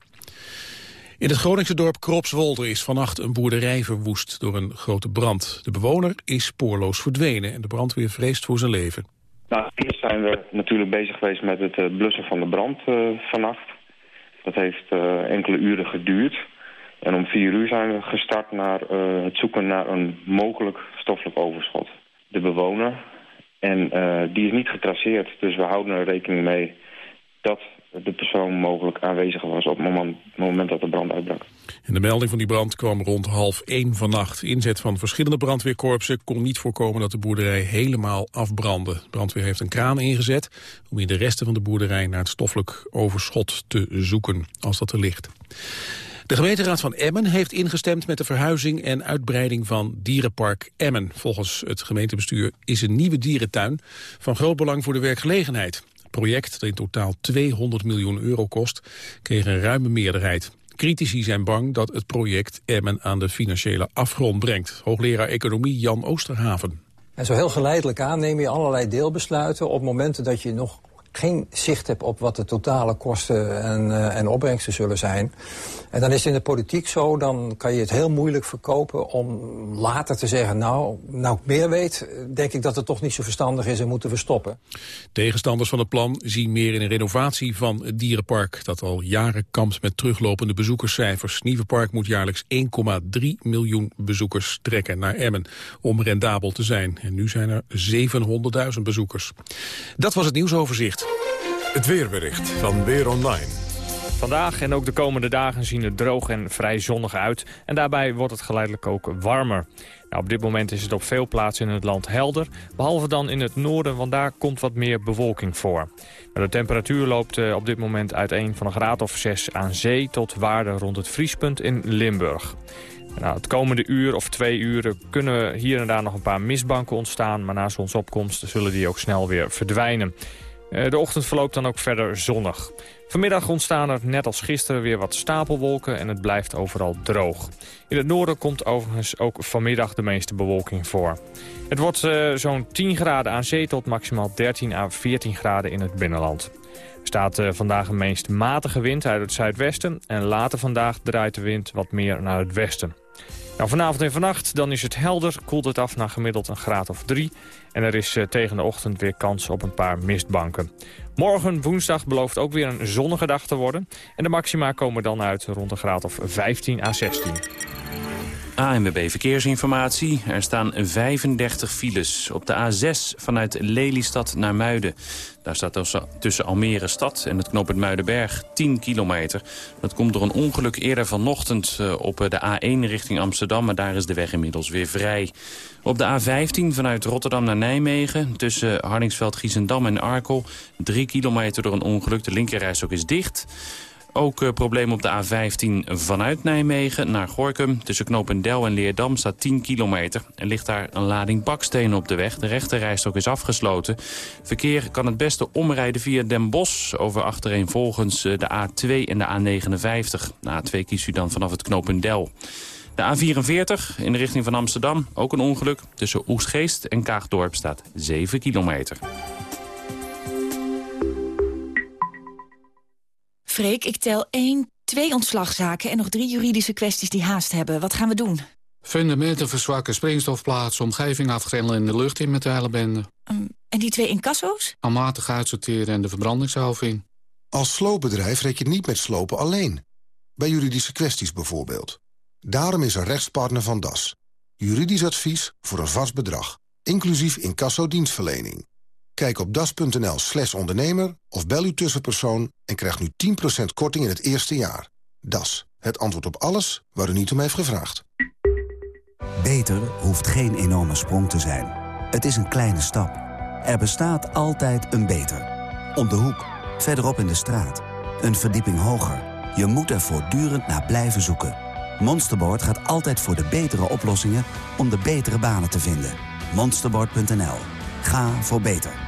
In het Groningse dorp Kropswolder is vannacht een boerderij verwoest door een grote brand. De bewoner is spoorloos verdwenen en de brandweer vreest voor zijn leven. Nou, eerst zijn we natuurlijk bezig geweest met het eh, blussen van de brand uh, vannacht. Dat heeft uh, enkele uren geduurd. En om vier uur zijn we gestart naar het zoeken naar een mogelijk stoffelijk overschot. De bewoner. En die is niet getraceerd, dus we houden er rekening mee dat de persoon mogelijk aanwezig was op het moment, dat de brand uitbrak. En de melding van die brand kwam rond half één vannacht. Inzet van verschillende brandweerkorpsen kon niet voorkomen dat de boerderij helemaal afbrandde. De brandweer heeft een kraan ingezet om in de resten van de boerderij naar het stoffelijk overschot te zoeken, als dat er ligt. De gemeenteraad van Emmen heeft ingestemd met de verhuizing en uitbreiding van dierenpark Emmen. Volgens het gemeentebestuur is een nieuwe dierentuin van groot belang voor de werkgelegenheid. Het project, dat in totaal 200 miljoen euro kost, kreeg een ruime meerderheid. Critici zijn bang dat het project Emmen aan de financiële afgrond brengt. Hoogleraar Economie Jan Oosterhaven. En zo heel geleidelijk aan neem je allerlei deelbesluiten op momenten dat je nog geen zicht hebt op wat de totale kosten en, uh, en opbrengsten zullen zijn. En dan is het in de politiek zo, dan kan je het heel moeilijk verkopen om later te zeggen... nou, nou ik meer weet, denk ik dat het toch niet zo verstandig is en moeten we stoppen. Tegenstanders van het plan zien meer in een renovatie van het dierenpark... dat al jaren kampt met teruglopende bezoekerscijfers. Nieuwepark moet jaarlijks 1,3 miljoen bezoekers trekken naar Emmen... om rendabel te zijn. En nu zijn er 700.000 bezoekers. Dat was het nieuwsoverzicht. Het weerbericht van Weer Online. Vandaag en ook de komende dagen zien er droog en vrij zonnig uit. En daarbij wordt het geleidelijk ook warmer. Nou, op dit moment is het op veel plaatsen in het land helder. Behalve dan in het noorden, want daar komt wat meer bewolking voor. de temperatuur loopt eh, op dit moment uiteen van een graad of 6 aan zee... tot waarde rond het vriespunt in Limburg. Nou, het komende uur of twee uren kunnen hier en daar nog een paar mistbanken ontstaan... maar na zonsopkomst zullen die ook snel weer verdwijnen. Eh, de ochtend verloopt dan ook verder zonnig. Vanmiddag ontstaan er net als gisteren weer wat stapelwolken en het blijft overal droog. In het noorden komt overigens ook vanmiddag de meeste bewolking voor. Het wordt uh, zo'n 10 graden aan zee tot maximaal 13 à 14 graden in het binnenland. Er staat uh, vandaag een meest matige wind uit het zuidwesten en later vandaag draait de wind wat meer naar het westen. Nou, vanavond en vannacht dan is het helder, koelt het af naar gemiddeld een graad of drie. En er is uh, tegen de ochtend weer kans op een paar mistbanken. Morgen, woensdag, belooft ook weer een zonnige dag te worden. En de maxima komen dan uit rond een graad of 15 à 16. ANWB Verkeersinformatie. Er staan 35 files op de A6 vanuit Lelystad naar Muiden. Daar staat tussen Almere stad en het knooppunt Muidenberg 10 kilometer. Dat komt door een ongeluk eerder vanochtend eh, op de A1 richting Amsterdam... maar daar is de weg inmiddels weer vrij. Op de A15 vanuit Rotterdam naar Nijmegen... tussen Hardingsveld, Giesendam en Arkel... 3 kilometer door een ongeluk. De linkerrijstok is dicht... Ook uh, probleem op de A15 vanuit Nijmegen naar Gorkum. Tussen Knopendel en Leerdam staat 10 kilometer. Er ligt daar een lading bakstenen op de weg. De rechterrijstok is afgesloten. Verkeer kan het beste omrijden via Den Bosch... over achtereenvolgens uh, de A2 en de A59. De A2 kiest u dan vanaf het Knopendel. De A44 in de richting van Amsterdam, ook een ongeluk. Tussen Oesgeest en Kaagdorp staat 7 kilometer. Freek, ik tel 1, 2 ontslagzaken en nog drie juridische kwesties die haast hebben. Wat gaan we doen? Fundamenten verzwakken, springstofplaatsen, omgeving afgrendelen en de lucht in met de hele bende. Um, en die twee incasso's? Almatig uitsorteren en de verbrandingshalving. Als sloopbedrijf rek je niet met slopen alleen. Bij juridische kwesties bijvoorbeeld. Daarom is er rechtspartner van DAS. Juridisch advies voor een vast bedrag. Inclusief incasso-dienstverlening. Kijk op das.nl slash ondernemer of bel uw tussenpersoon... en krijg nu 10% korting in het eerste jaar. Das, het antwoord op alles waar u niet om heeft gevraagd. Beter hoeft geen enorme sprong te zijn. Het is een kleine stap. Er bestaat altijd een beter. Om de hoek, verderop in de straat. Een verdieping hoger. Je moet er voortdurend naar blijven zoeken. Monsterboard gaat altijd voor de betere oplossingen... om de betere banen te vinden. Monsterboard.nl. Ga voor beter.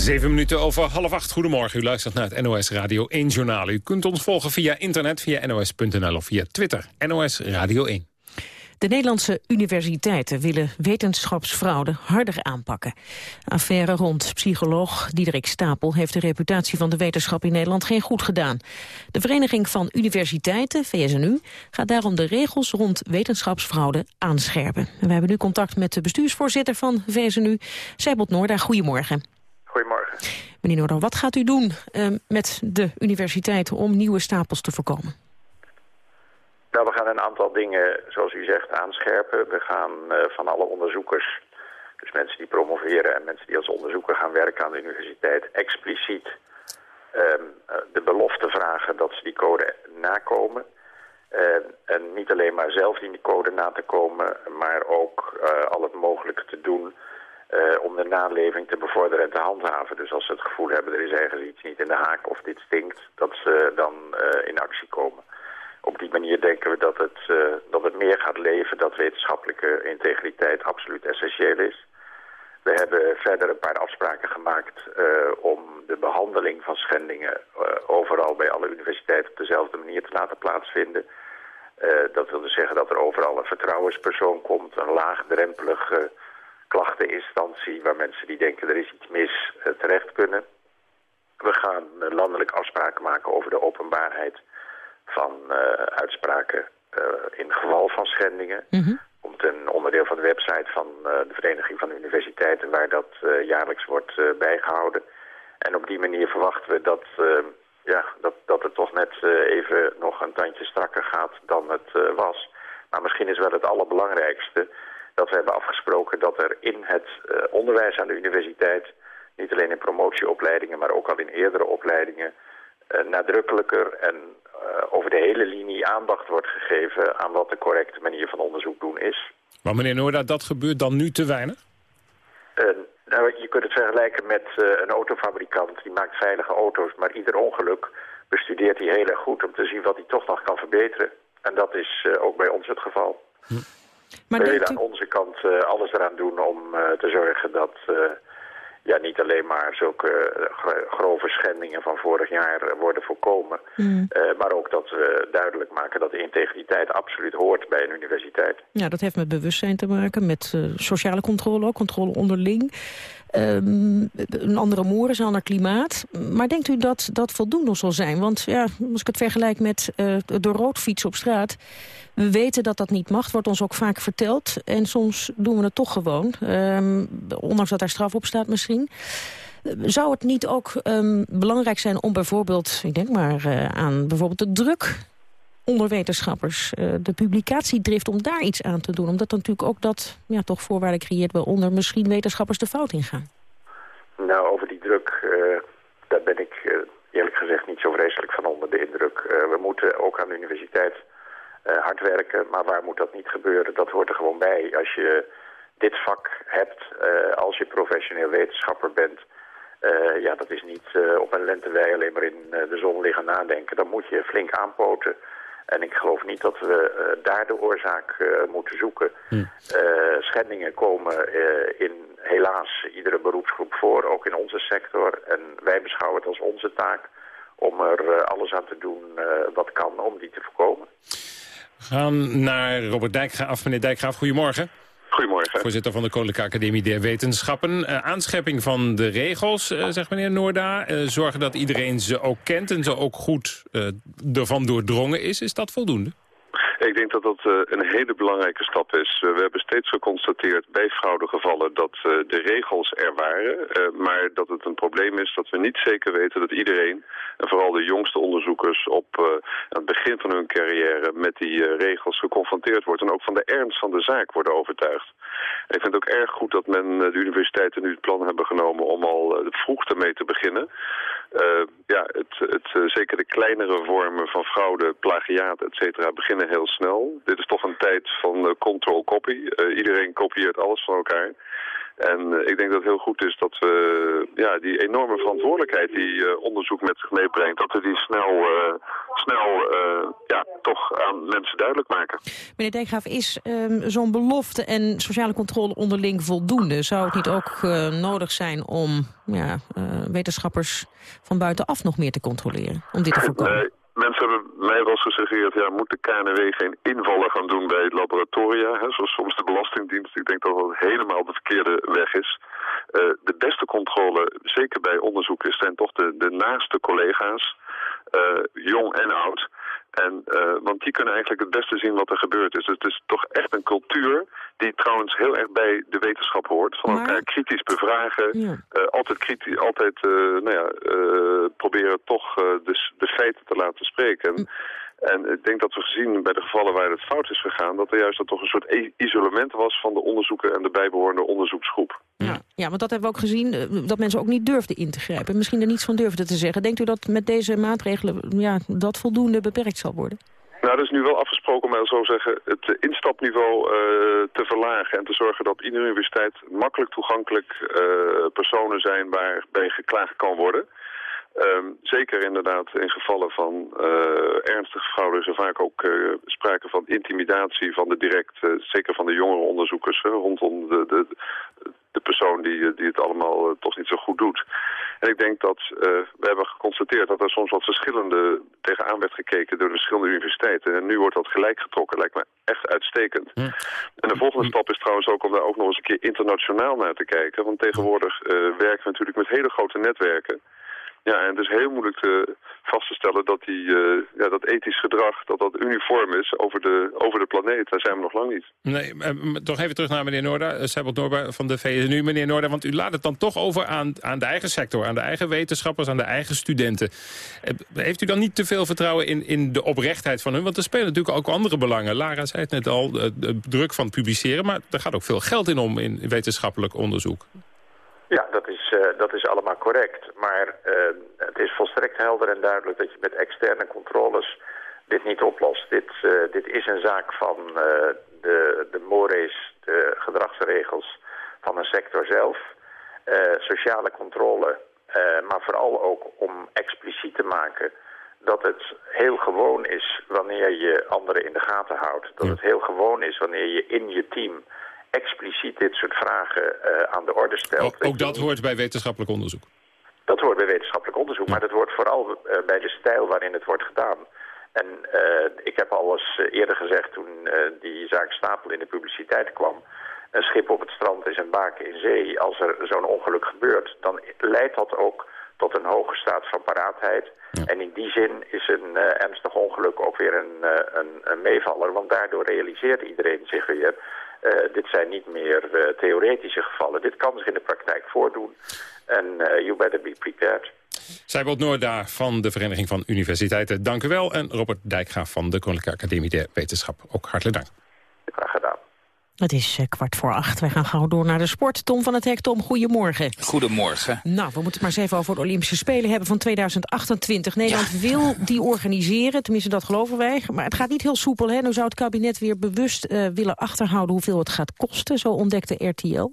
Zeven minuten over half acht. Goedemorgen, u luistert naar het NOS Radio 1 Journaal. U kunt ons volgen via internet, via nos.nl of via Twitter. NOS Radio 1. De Nederlandse universiteiten willen wetenschapsfraude harder aanpakken. affaire rond psycholoog Diederik Stapel heeft de reputatie van de wetenschap in Nederland geen goed gedaan. De Vereniging van Universiteiten, VSNU, gaat daarom de regels rond wetenschapsfraude aanscherpen. we hebben nu contact met de bestuursvoorzitter van VSNU, Seibold Noorda. Goedemorgen. Goedemorgen. Meneer Noorda, wat gaat u doen uh, met de universiteiten om nieuwe stapels te voorkomen? Nou, we gaan een aantal dingen, zoals u zegt, aanscherpen. We gaan uh, van alle onderzoekers, dus mensen die promoveren en mensen die als onderzoeker gaan werken aan de universiteit, expliciet um, de belofte vragen dat ze die code nakomen. Uh, en niet alleen maar zelf die code na te komen, maar ook uh, al het mogelijke te doen uh, om de naleving te bevorderen en te handhaven. Dus als ze het gevoel hebben, er is ergens iets niet in de haak of dit stinkt, dat ze dan uh, in actie komen. Op die manier denken we dat het, uh, dat het meer gaat leven, dat wetenschappelijke integriteit absoluut essentieel is. We hebben verder een paar afspraken gemaakt om de behandeling van schendingen overal bij alle universiteiten op dezelfde manier te laten plaatsvinden. dat wil dus zeggen dat er overal een vertrouwenspersoon komt, een laagdrempelige klachteninstantie waar mensen die denken er is iets mis uh, terecht kunnen. We gaan uh, landelijk afspraken maken over de openbaarheid van uh, uitspraken in geval van schendingen. Mm -hmm. Komt een onderdeel van de website van de Vereniging van de Universiteiten waar dat jaarlijks wordt bijgehouden. En op die manier verwachten we dat, ja, dat, dat het toch net even nog een tandje strakker gaat dan het was. Maar misschien is wel het allerbelangrijkste dat we hebben afgesproken dat er in het uh, onderwijs aan de universiteit... niet alleen in promotieopleidingen, maar ook al in eerdere opleidingen... Uh, nadrukkelijker en uh, over de hele linie aandacht wordt gegeven... aan wat de correcte manier van onderzoek doen is. Maar meneer Noorda, dat gebeurt dan nu te weinig? nou, je kunt het vergelijken met een autofabrikant. Die maakt veilige auto's, maar ieder ongeluk bestudeert hij heel erg goed om te zien wat hij toch nog kan verbeteren. En dat is ook bij ons het geval. Hm. Maar We willen aan onze kant alles eraan doen om te zorgen dat ja, niet alleen maar zulke eh, grove schendingen van vorig jaar eh, worden voorkomen. Mm. Uh, maar ook dat we duidelijk maken dat de integriteit absoluut hoort bij een universiteit. Ja, dat heeft met bewustzijn te maken, met sociale controle, controle onderling. Um, een andere moer een ander klimaat. Maar denkt u dat dat voldoende zal zijn? Want ja, als ik het vergelijk met uh, door rood fietsen op straat... We weten dat dat niet mag, wordt ons ook vaak verteld. En soms doen we het toch gewoon. Um, ondanks dat daar straf op staat misschien. Zou het niet ook um, belangrijk zijn om bijvoorbeeld, ik denk maar uh, aan bijvoorbeeld de druk onder wetenschappers, uh, de publicatiedrift, om daar iets aan te doen? Omdat natuurlijk ook dat ja, toch voorwaarden creëert waaronder misschien wetenschappers de fout ingaan. Nou, over die druk, uh, daar ben ik eerlijk gezegd niet zo vreselijk van onder de indruk. we moeten ook aan de universiteit hard werken. Maar waar moet dat niet gebeuren? Dat hoort er gewoon bij. Als je dit vak hebt, als je professioneel wetenschapper bent... Ja, dat is niet op een lentewei alleen maar in de zon liggen nadenken. Dan moet je flink aanpoten. En ik geloof niet dat we daar de oorzaak moeten zoeken. Hm. schendingen komen in helaas iedere beroepsgroep voor, ook in onze sector. En wij beschouwen het als onze taak om er alles aan te doen wat kan om die te voorkomen. We gaan naar Robert Dijkgraaf. Meneer Dijkgraaf, goedemorgen. Goedemorgen. Voorzitter van de Koninklijke Academie der Wetenschappen. Uh, aanschepping van de regels, uh, zegt meneer Noorda. Uh, zorgen dat iedereen ze ook kent en ze ook goed ervan doordrongen is. Is dat voldoende? Ik denk dat dat uh, een hele belangrijke stap is. Uh, we hebben steeds geconstateerd bij fraudegevallen dat uh, de regels er waren. maar dat het een probleem is dat we niet zeker weten dat iedereen, en vooral de jongste onderzoekers op het begin van hun carrière met die regels geconfronteerd wordt. En ook van de ernst van de zaak worden overtuigd. Ik vind het ook erg goed dat men de universiteiten nu het plan hebben genomen om al vroeg ermee te beginnen. ja, het, het, zeker de kleinere vormen van fraude, plagiaat, et cetera, beginnen heel snel. Dit is toch een tijd van uh, control copy. Uh, iedereen kopieert alles van elkaar. En uh, ik denk dat het heel goed is dat we ja, die enorme verantwoordelijkheid die onderzoek met zich meebrengt, dat we die snel, snel ja, toch aan mensen duidelijk maken. Meneer Dijkgraaf, is um, zo'n belofte en sociale controle onderling voldoende? Zou het niet ook nodig zijn om ja, wetenschappers van buitenaf nog meer te controleren? Om dit te voorkomen? Mensen hebben mij wel gesuggereerd, ja, moet de KNW geen invallen gaan doen bij laboratoria, hè, zoals soms de Belastingdienst. Ik denk dat dat helemaal de verkeerde weg is. Uh, de beste controle, zeker bij onderzoekers, zijn toch de, de naaste collega's, uh, jong en oud. En, uh, want die kunnen eigenlijk het beste zien wat er gebeurd is. Dus het is toch echt een cultuur die trouwens heel erg bij de wetenschap hoort. Van elkaar kritisch bevragen. Ja. Uh, altijd kritisch, altijd uh, nou ja, proberen toch de, de, feiten te laten spreken. En, en ik denk dat we gezien bij de gevallen waar het fout is gegaan... dat er juist dat toch een soort isolement was van de onderzoeker en de bijbehorende onderzoeksgroep. Ja, ja, want dat hebben we ook gezien, eh, dat mensen ook niet durfden in te grijpen. Misschien er niets van durfden te zeggen. Denkt u dat met deze maatregelen ja, dat voldoende beperkt zal worden? Nou, dat is nu wel afgesproken om, zo zeggen, het instapniveau uh, te verlagen en te zorgen dat iedere universiteit makkelijk toegankelijk uh, personen zijn waarbij geklaagd kan worden. Um, zeker inderdaad in gevallen van uh, ernstige fraude is er vaak ook uh, sprake van intimidatie van de direct, uh, zeker van de jongere onderzoekers rondom de, de, de persoon die, die het allemaal toch niet zo goed doet. En ik denk dat we hebben geconstateerd dat er soms wat verschillende tegenaan werd gekeken door de verschillende universiteiten. En nu wordt dat gelijk getrokken, lijkt me echt uitstekend. Hm. En de volgende stap is trouwens ook om daar ook nog eens een keer internationaal naar te kijken. Want tegenwoordig werken we natuurlijk met hele grote netwerken. Ja, en het is heel moeilijk te vast te stellen dat, die, uh, ja, dat ethisch gedrag dat dat uniform is over de, over de planeet. Daar zijn we nog lang niet. Nee, uh, toch even terug naar meneer Noorda, uh, Sebelt Noorda van de VSNU. Meneer Noorda, want u laat het dan toch over aan, aan de eigen sector, aan de eigen wetenschappers, aan de eigen studenten. heeft u dan niet te veel vertrouwen in, in de oprechtheid van hun? Want er spelen natuurlijk ook andere belangen. Lara zei het net al, de druk van publiceren, maar er gaat ook veel geld in om in wetenschappelijk onderzoek. Ja, dat is, uh, dat is allemaal correct. Maar uh, het is volstrekt helder en duidelijk dat je met externe controles dit niet oplost. Dit, uh, dit is een zaak van de, de mores, de gedragsregels van een sector zelf. sociale controle, maar vooral ook om expliciet te maken dat het heel gewoon is wanneer je anderen in de gaten houdt. Dat het heel gewoon is wanneer je in je team expliciet dit soort vragen eh, aan de orde stelt. Ook, ook dat hoort bij wetenschappelijk onderzoek? Dat hoort bij wetenschappelijk onderzoek, maar dat hoort vooral uh, bij de stijl waarin het wordt gedaan. En uh, ik heb al eens eerder gezegd toen die zaak Stapel in de publiciteit kwam... een schip op het strand is een baken in zee. Als er zo'n ongeluk gebeurt, dan leidt dat ook tot een hoge staat van paraatheid. En in die zin is een uh, ernstig ongeluk ook weer een, uh, een, een, meevaller. Want daardoor realiseert iedereen zich weer... Uh, dit zijn niet meer theoretische gevallen. Dit kan zich in de praktijk voordoen. En you better be prepared. Zijbold Noorda van de Vereniging van Universiteiten, dank u wel. En Robert Dijkgraaf van de Koninklijke Academie der Wetenschap, ook hartelijk dank. Graag gedaan. Het is eh, kwart voor acht. Wij gaan gauw door naar de sport. Tom van het Hek, Tom, goedemorgen. Goedemorgen. Nou, we moeten het maar eens even over de Olympische Spelen hebben van 2028. Nederland wil die organiseren, tenminste dat geloven wij. Maar het gaat niet heel soepel. Hè? Nu zou het kabinet weer bewust uh, willen achterhouden hoeveel het gaat kosten. Zo ontdekte RTL.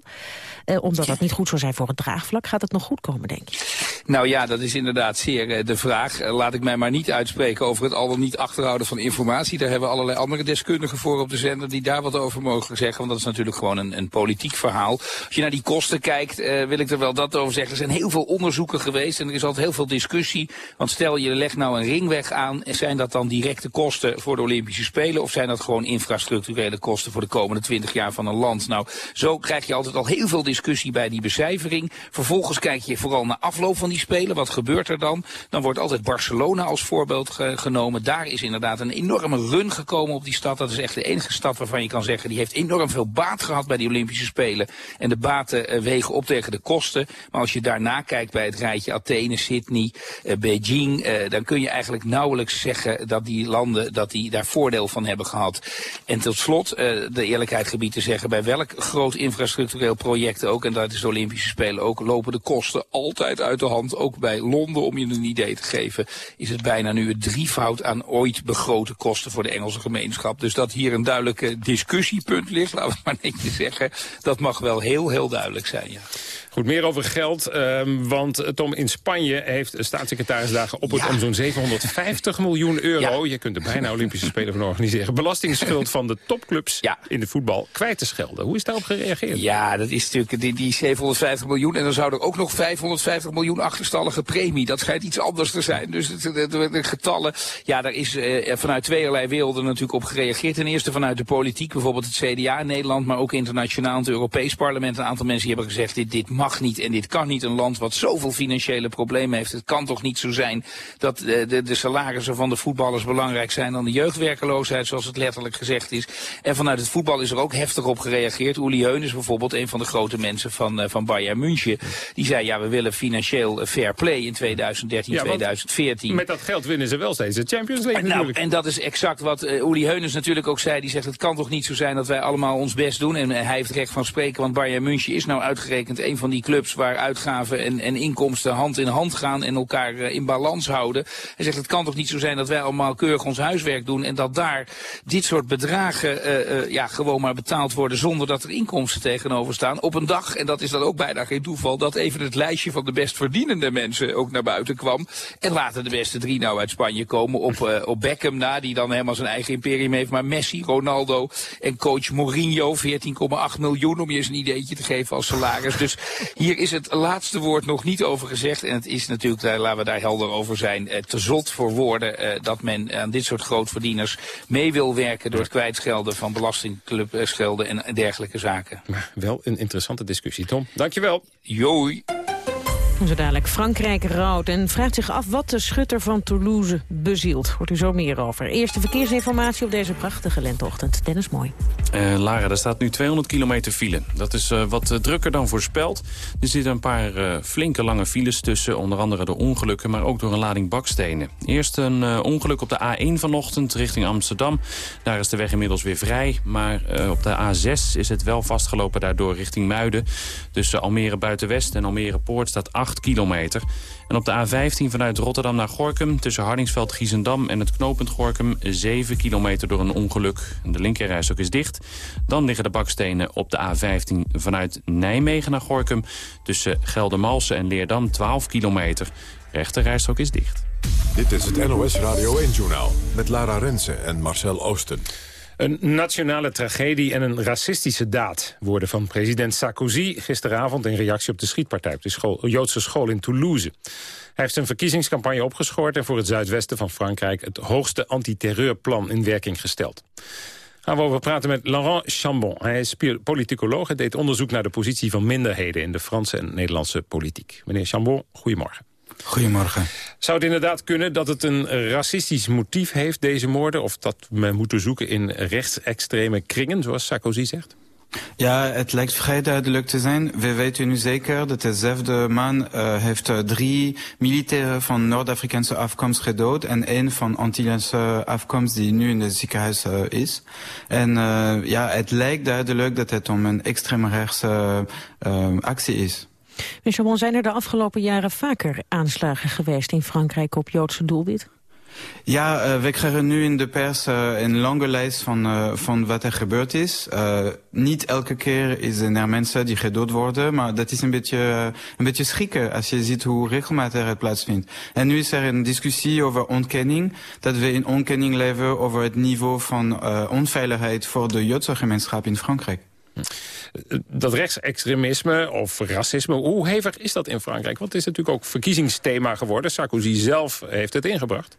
Uh, omdat dat niet goed zou zijn voor het draagvlak. Gaat het nog goed komen, denk je? Nou ja, dat is inderdaad zeer uh, de vraag. laat ik mij maar niet uitspreken over het al dan niet achterhouden van informatie. Daar hebben we allerlei andere deskundigen voor op de zender die daar wat over mogen zeggen want dat is natuurlijk gewoon een, een politiek verhaal. Als je naar die kosten kijkt, uh, wil ik er wel dat over zeggen. Er zijn heel veel onderzoeken geweest en er is altijd heel veel discussie. Want stel je legt nou een ringweg aan, zijn dat dan directe kosten voor de Olympische Spelen? Of zijn dat gewoon infrastructurele kosten voor de komende 20 jaar van een land? Nou, zo krijg je altijd al heel veel discussie bij die becijfering. Vervolgens kijk je vooral naar afloop van die Spelen. Wat gebeurt er dan? Dan wordt altijd Barcelona als voorbeeld ge genomen. Daar is inderdaad een enorme run gekomen op die stad. Dat is echt de enige stad waarvan je kan zeggen, die heeft enorm veel baat gehad bij die Olympische Spelen. En de baten uh, wegen op tegen de kosten. Maar als je daarna kijkt bij het rijtje Athene, Sydney, uh, Beijing... Uh, dan kun je eigenlijk nauwelijks zeggen dat die landen dat die daar voordeel van hebben gehad. En tot slot, de eerlijkheid gebied te zeggen... bij welk groot infrastructureel project ook, en dat is de Olympische Spelen ook... lopen de kosten altijd uit de hand. Ook bij Londen, om je een idee te geven... is het bijna nu het drievoud aan ooit begrote kosten voor de Engelse gemeenschap. Dus dat hier een duidelijke discussiepunt ligt laten we maar netjes zeggen. Dat mag wel heel, heel duidelijk zijn, ja. Goed, meer over geld. Um, want Tom, in Spanje heeft staatssecretaris daar geopperd ja. om zo'n 750 miljoen euro... Ja. je kunt er bijna Olympische Spelen van organiseren... belastingsschuld van de topclubs ja. in de voetbal kwijt te schelden. Hoe is daarop gereageerd? Ja, dat is natuurlijk die, die 750 miljoen... en dan zou er ook nog 550 miljoen achterstallige premie. Dat schijnt iets anders te zijn. Dus de, de, de, de getallen... Ja, daar is uh, vanuit tweeërlei werelden natuurlijk op gereageerd. Ten eerste vanuit de politiek, bijvoorbeeld het CDA in Nederland... maar ook internationaal, het Europees Parlement. Een aantal mensen die hebben gezegd, dit, dit mag niet en dit kan niet. Een land wat zoveel financiële problemen heeft. Het kan toch niet zo zijn dat de, de, de salarissen van de voetballers belangrijk zijn dan de jeugdwerkeloosheid, zoals het letterlijk gezegd is. En vanuit het voetbal is er ook heftig op gereageerd. Uli Heunes bijvoorbeeld, een van de grote mensen van, uh, van Bayern München. Die zei, ja, we willen financieel fair play in 2013, ja, 2014. Met dat geld winnen ze wel steeds de Champions League en, nou, en dat is exact wat uh, Uli Heunes natuurlijk ook zei. Die zegt, het kan toch niet zo zijn dat wij allemaal ons best doen. En uh, hij heeft recht van spreken, want Bayern München is nou uitgerekend een van die clubs waar uitgaven en, en inkomsten hand in hand gaan en elkaar uh, in balans houden. Hij zegt, het kan toch niet zo zijn dat wij allemaal keurig ons huiswerk doen en dat daar dit soort bedragen uh, uh, ja, gewoon maar betaald worden zonder dat er inkomsten tegenover staan. Op een dag, en dat is dan ook bijna geen toeval, dat even het lijstje van de best verdienende mensen ook naar buiten kwam. En laten de beste drie nou uit Spanje komen op, op Beckham na, die dan helemaal zijn eigen imperium heeft. Maar Messi, Ronaldo en coach Mourinho, 14,8 miljoen om je eens een ideetje te geven als salaris. Dus hier is het laatste woord nog niet over gezegd. En het is natuurlijk, daar, laten we daar helder over zijn, eh, te zot voor woorden eh, dat men aan dit soort grootverdieners mee wil werken door het kwijtschelden van belastingclubschelden en dergelijke zaken. Maar wel een interessante discussie, Tom. Dankjewel. Joi. Zo dadelijk Frankrijk rouwt en vraagt zich af wat de schutter van Toulouse bezielt. Hoort u zo meer over. Eerste verkeersinformatie op deze prachtige lenteochtend. Dennis Mooi. Uh, Lara, er staat nu 200 kilometer file. Dat is uh, wat uh, drukker dan voorspeld. Er zitten een paar flinke lange files tussen. Onder andere door ongelukken, maar ook door een lading bakstenen. Eerst een ongeluk op de A1 vanochtend richting Amsterdam. Daar is de weg inmiddels weer vrij. Maar op de A6 is het wel vastgelopen daardoor richting Muiden. Tussen Almere Buitenwest en Almere Poort staat 8 kilometer. En op de A15 vanuit Rotterdam naar Gorkum... tussen Hardingsveld, Giezendam en het knooppunt Gorkum... 7 kilometer door een ongeluk. De linkerrijstok is dicht. Dan liggen de bakstenen op de A15 vanuit Nijmegen naar Gorkum... tussen Geldermalsen en Leerdam 12 kilometer. Rechterrijstok is dicht. Dit is het NOS Radio 1-journaal met Lara Rensen en Marcel Oosten. Een nationale tragedie en een racistische daad... woorden van president Sarkozy gisteravond in reactie op de schietpartij... op de school, Joodse school in Toulouse. Hij heeft zijn verkiezingscampagne opgeschort... en voor het zuidwesten van Frankrijk het hoogste antiterreurplan in werking gesteld. Gaan we over praten met Laurent Chambon. Hij is politicoloog en deed onderzoek naar de positie van minderheden... in de Franse en Nederlandse politiek. Meneer Chambon, goedemorgen. Goedemorgen. Zou het inderdaad kunnen dat het een racistisch motief heeft, deze moorden? Of dat we moeten zoeken in rechtsextreme kringen, zoals Sarkozy zegt? Ja, het lijkt vrij duidelijk te zijn. We weten nu zeker dat dezelfde man uh, heeft uh, drie militairen van Noord-Afrikaanse afkomst gedood en één van Antilliaanse afkomst die nu in het ziekenhuis uh, is. En ja, het lijkt duidelijk dat het om een extreemrechtse actie is. Meneer Chabon, zijn er de afgelopen jaren vaker aanslagen geweest in Frankrijk op Joodse doelwit? Ja, uh, we krijgen nu in de pers uh, een lange lijst van, uh, van wat er gebeurd is. niet elke keer is er mensen die gedood worden, maar dat is een beetje, een beetje schrikken als je ziet hoe regelmatig het plaatsvindt. En nu is er een discussie over ontkenning, dat we in ontkenning leven over het niveau van onveiligheid voor de Joodse gemeenschap in Frankrijk. Dat rechtsextremisme of racisme, hoe hevig is dat in Frankrijk? Want het is natuurlijk ook verkiezingsthema geworden. Sarkozy zelf heeft het ingebracht.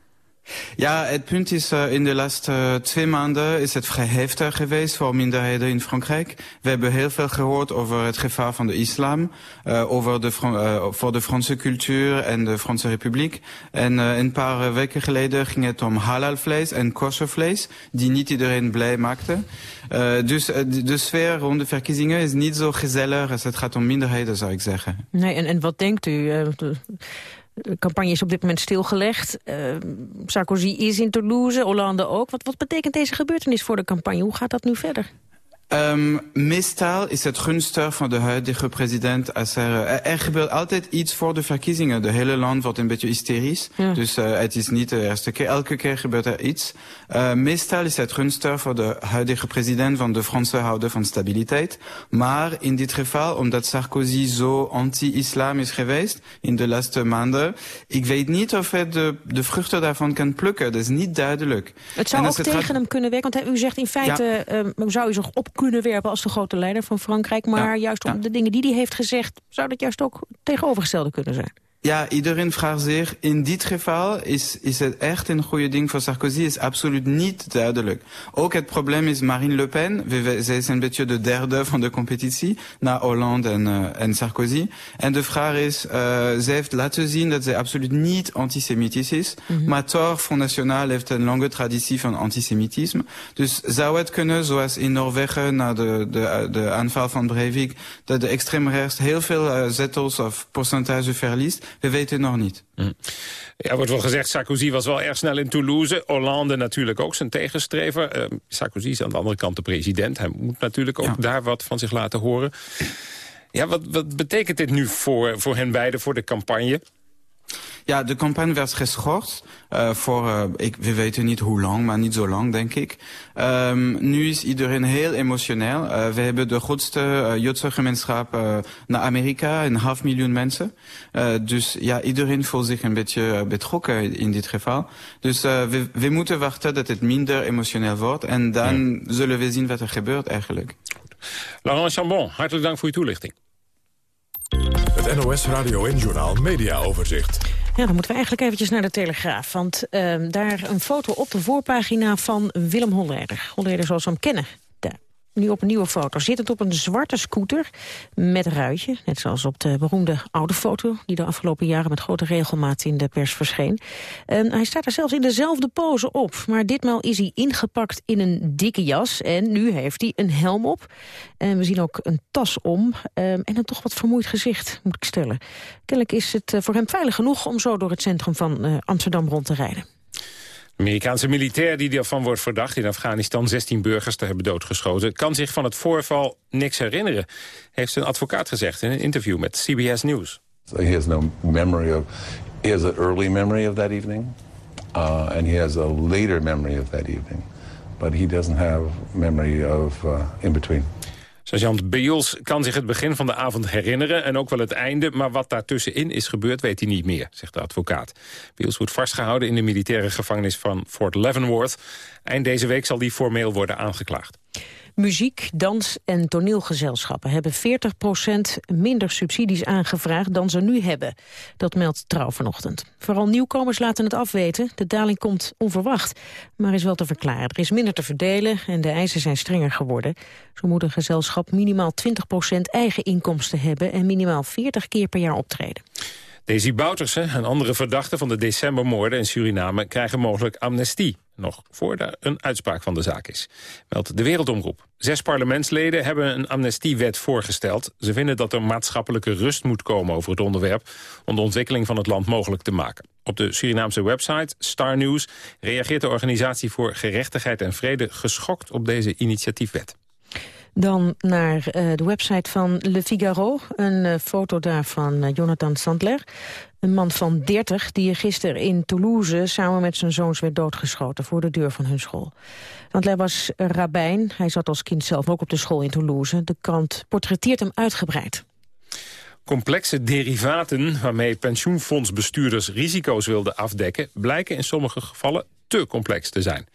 Ja, het punt is, uh, in de laatste uh, twee maanden is het vrij heftig geweest voor minderheden in Frankrijk. We hebben heel veel gehoord over het gevaar van de islam, uh, over de voor de Franse cultuur en de Franse Republiek. En een paar weken geleden ging het om halalvlees en koshervlees, die niet iedereen blij maakten. dus de sfeer rond de verkiezingen is niet zo gezellig als het gaat om minderheden, zou ik zeggen. Nee, en wat denkt u? De campagne is op dit moment stilgelegd. Uh, Sarkozy is in Toulouse, Hollande ook. Wat, wat betekent deze gebeurtenis voor de campagne? Hoe gaat dat nu verder? Um, meestal is het gunstig van de huidige president. Als er, er gebeurt altijd iets voor de verkiezingen. De hele land wordt een beetje hysterisch. Ja. Dus uh, het is niet de eerste keer. Elke keer gebeurt er iets. Uh, meestal is het gunstig voor de huidige president van de Franse houden van stabiliteit. Maar in dit geval, omdat Sarkozy zo anti-islam is geweest in de laatste maanden, ik weet niet of hij de, de vruchten daarvan kan plukken. Dat is niet duidelijk. Het zou ook het tegen hem kunnen werken, want u zegt in feite, ja. uh, zou u zich op kunnen werpen als de grote leider van Frankrijk. Maar ja, juist om ja. de dingen die hij heeft gezegd... zou dat juist ook tegenovergestelde kunnen zijn. Ja, iedereen vraagt zich, in dit geval is, is het echt een goede ding voor Sarkozy, is absoluut niet duidelijk. Ook het probleem is Marine Le Pen, zij is een beetje de derde van de competitie, na Hollande en, uh, en Sarkozy. En de vraag is, uh, zij heeft laten zien dat zij absoluut niet antisemitisch is, mm -hmm. maar toch, Front National heeft een lange traditie van antisemitisme. Dus zou het kunnen, zoals in Noorwegen na de, de, de aanval van Breivik, dat de extreemrechts heel veel uh, zetels of percentage verliest, we weten nog niet. Hm. Ja, wordt wel gezegd, Sarkozy was wel erg snel in Toulouse. Hollande natuurlijk ook zijn tegenstrever. Uh, Sarkozy is aan de andere kant de president. Hij moet natuurlijk ook ja. daar wat van zich laten horen. Ja, wat, wat betekent dit nu voor, voor hen beiden, voor de campagne? Ja, de campagne werd geschorst. Uh, voor, uh, ik, we weten niet hoe lang, maar niet zo lang, denk ik. Um, nu is iedereen heel emotioneel. Uh, we hebben de grootste Joodse gemeenschap naar Amerika, een half miljoen mensen. dus ja, iedereen voelt zich een beetje betrokken in dit geval. Dus we, we moeten wachten dat het minder emotioneel wordt. En dan ja. zullen we zien wat er gebeurt eigenlijk. Goed. Laurent Chambon, hartelijk dank voor uw toelichting. Het NOS Radio en Journaal Media Overzicht. Ja, dan moeten we eigenlijk eventjes naar de Telegraaf. Want uh, daar een foto op de voorpagina van Willem Holleder. Holleder zoals we hem kennen. Nu op een nieuwe foto. Zittend op een zwarte scooter met ruitje. Net zoals op de beroemde oude foto... die de afgelopen jaren met grote regelmaat in de pers verscheen. En hij staat er zelfs in dezelfde pose op. Maar ditmaal is hij ingepakt in een dikke jas. En nu heeft hij een helm op. En we zien ook een tas om. Um, en een toch wat vermoeid gezicht, moet ik stellen. Kennelijk is het uh, voor hem veilig genoeg om zo door het centrum van uh, Amsterdam rond te rijden. Amerikaanse militair die ervan wordt verdacht in Afghanistan 16 burgers te hebben doodgeschoten, kan zich van het voorval niks herinneren, heeft zijn advocaat gezegd in een interview met CBS News. He has no memory of, he has an early memory of that evening, uh, and he has a later memory of that evening, but he doesn't have memory of uh, in between. Sergeant Beels kan zich het begin van de avond herinneren... en ook wel het einde, maar wat daartussenin is gebeurd... weet hij niet meer, zegt de advocaat. Beels wordt vastgehouden in de militaire gevangenis van Fort Leavenworth. Eind deze week zal die formeel worden aangeklaagd. Muziek, dans en toneelgezelschappen hebben 40% minder subsidies aangevraagd dan ze nu hebben. Dat meldt Trouw vanochtend. Vooral nieuwkomers laten het afweten. De daling komt onverwacht, maar is wel te verklaren. Er is minder te verdelen en de eisen zijn strenger geworden. Zo moet een gezelschap minimaal 20% eigen inkomsten hebben... en minimaal 40 keer per jaar optreden. Daisy Bouterse en andere verdachten van de decembermoorden in Suriname krijgen mogelijk amnestie. Nog voordat een uitspraak van de zaak is. Meldt de Wereldomroep. Zes parlementsleden hebben een amnestiewet voorgesteld. Ze vinden dat er maatschappelijke rust moet komen over het onderwerp... om de ontwikkeling van het land mogelijk te maken. Op de Surinaamse website Star News reageert de Organisatie voor Gerechtigheid en Vrede... geschokt op deze initiatiefwet. Dan naar uh, de website van Le Figaro. Een uh, foto daar van uh, Jonathan Sandler. Een man van 30 die gisteren in Toulouse samen met zijn zoons werd doodgeschoten voor de deur van hun school. Sandler was rabbijn. Hij zat als kind zelf ook op de school in Toulouse. De krant portretteert hem uitgebreid. Complexe derivaten waarmee pensioenfondsbestuurders risico's wilden afdekken... blijken in sommige gevallen te complex te zijn.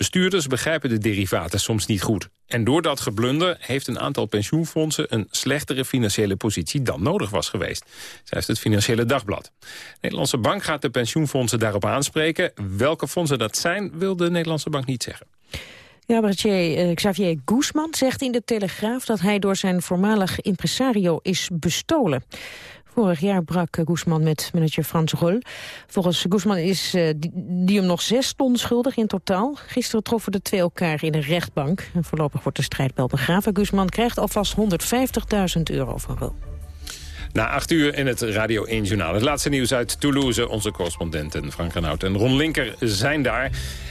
Bestuurders begrijpen de derivaten soms niet goed. En door dat geblunder heeft een aantal pensioenfondsen... een slechtere financiële positie dan nodig was geweest. Zegt het Financiële Dagblad. De Nederlandse Bank gaat de pensioenfondsen daarop aanspreken. Welke fondsen dat zijn, wil de Nederlandse Bank niet zeggen. Cabaretier uh, Xavier Guzman zegt in de Telegraaf dat hij door zijn voormalig impresario is bestolen. Vorig jaar brak Guzman met manager Frans Rol. Volgens Guzman is uh, die, hem nog zes ton schuldig in totaal. Gisteren troffen de twee elkaar in een rechtbank. En voorlopig wordt de strijdbel begraven. Guzman krijgt alvast 150.000 euro van Rol. Na acht uur in het Radio 1 Journaal. Het laatste nieuws uit Toulouse. Onze correspondenten Frank Renaud en Ron Linker zijn daar.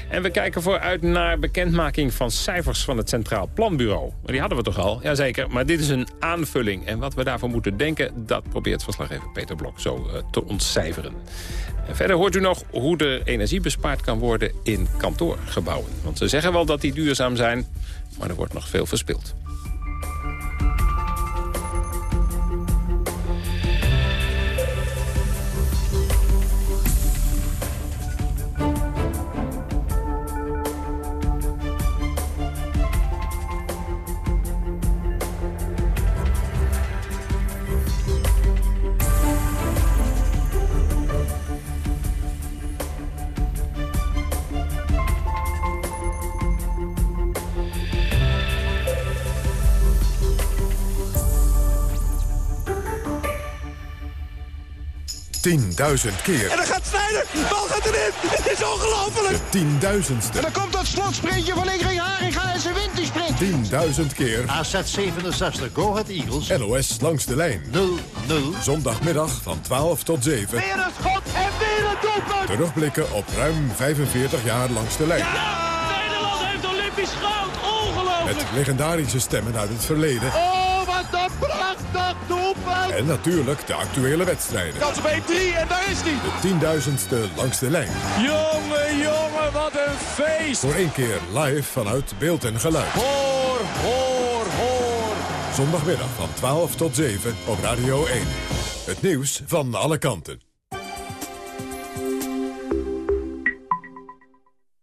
En we kijken vooruit naar bekendmaking van cijfers van het Centraal Planbureau. Die hadden we toch al? Jazeker, maar dit is een aanvulling. En wat we daarvoor moeten denken, dat probeert verslaggever Peter Blok zo uh, te ontcijferen. En verder hoort u nog hoe er energie bespaard kan worden in kantoorgebouwen. Want ze zeggen wel dat die duurzaam zijn, maar er wordt nog veel verspild. Tienduizend keer. En dan gaat Snijder. De bal gaat erin. Het is ongelooflijk. De tienduizendste. En dan komt dat slotsprintje van Ingrid Haringa en ze wint die sprint. Tienduizend keer. AZ 67, Go Ahead Eagles. NOS langs de lijn. 0-0. Zondagmiddag van 12 tot 7. Weer een schot en weer een doelpunt. Terugblikken op ruim 45 jaar langs de lijn. Ja, Nederland heeft Olympisch goud. Ongelooflijk. Met legendarische stemmen uit het verleden. Oh, doelpunt. En natuurlijk de actuele wedstrijden. Kans op 1-3 en daar is hij. De tienduizendste langs de lijn. Jongen, jongen, wat een feest. Voor één keer live vanuit beeld en geluid. Hoor, hoor, hoor. Zondagmiddag van 12 tot 7 op Radio 1. Het nieuws van alle kanten.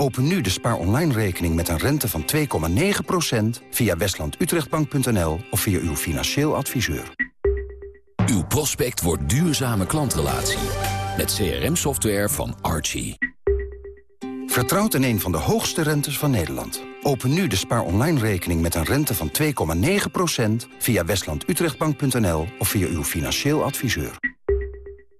Open nu de Spaar Online rekening met een rente van 2,9% via westlandutrechtbank.nl of via uw financieel adviseur. Uw prospect wordt duurzame klantrelatie met CRM-software van Archie. Vertrouwt in een van de hoogste rentes van Nederland. Open nu de Spaar Online rekening met een rente van 2,9% via westlandutrechtbank.nl of via uw financieel adviseur.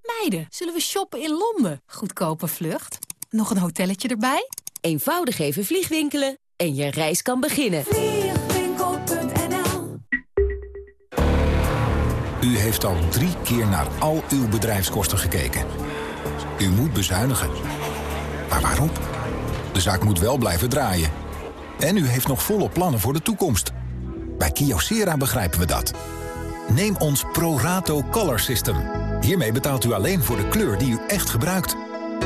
Meiden, zullen we shoppen in Londen? Goedkope vlucht. Nog een hotelletje erbij? Eenvoudig even vliegwinkelen en je reis kan beginnen. Vliegwinkel.nl U heeft al drie keer naar al uw bedrijfskosten gekeken. U moet bezuinigen. Maar waarom? De zaak moet wel blijven draaien. En u heeft nog volop plannen voor de toekomst. Bij Kyocera begrijpen we dat. Neem ons ProRato Color System. Hiermee betaalt u alleen voor de kleur die u echt gebruikt.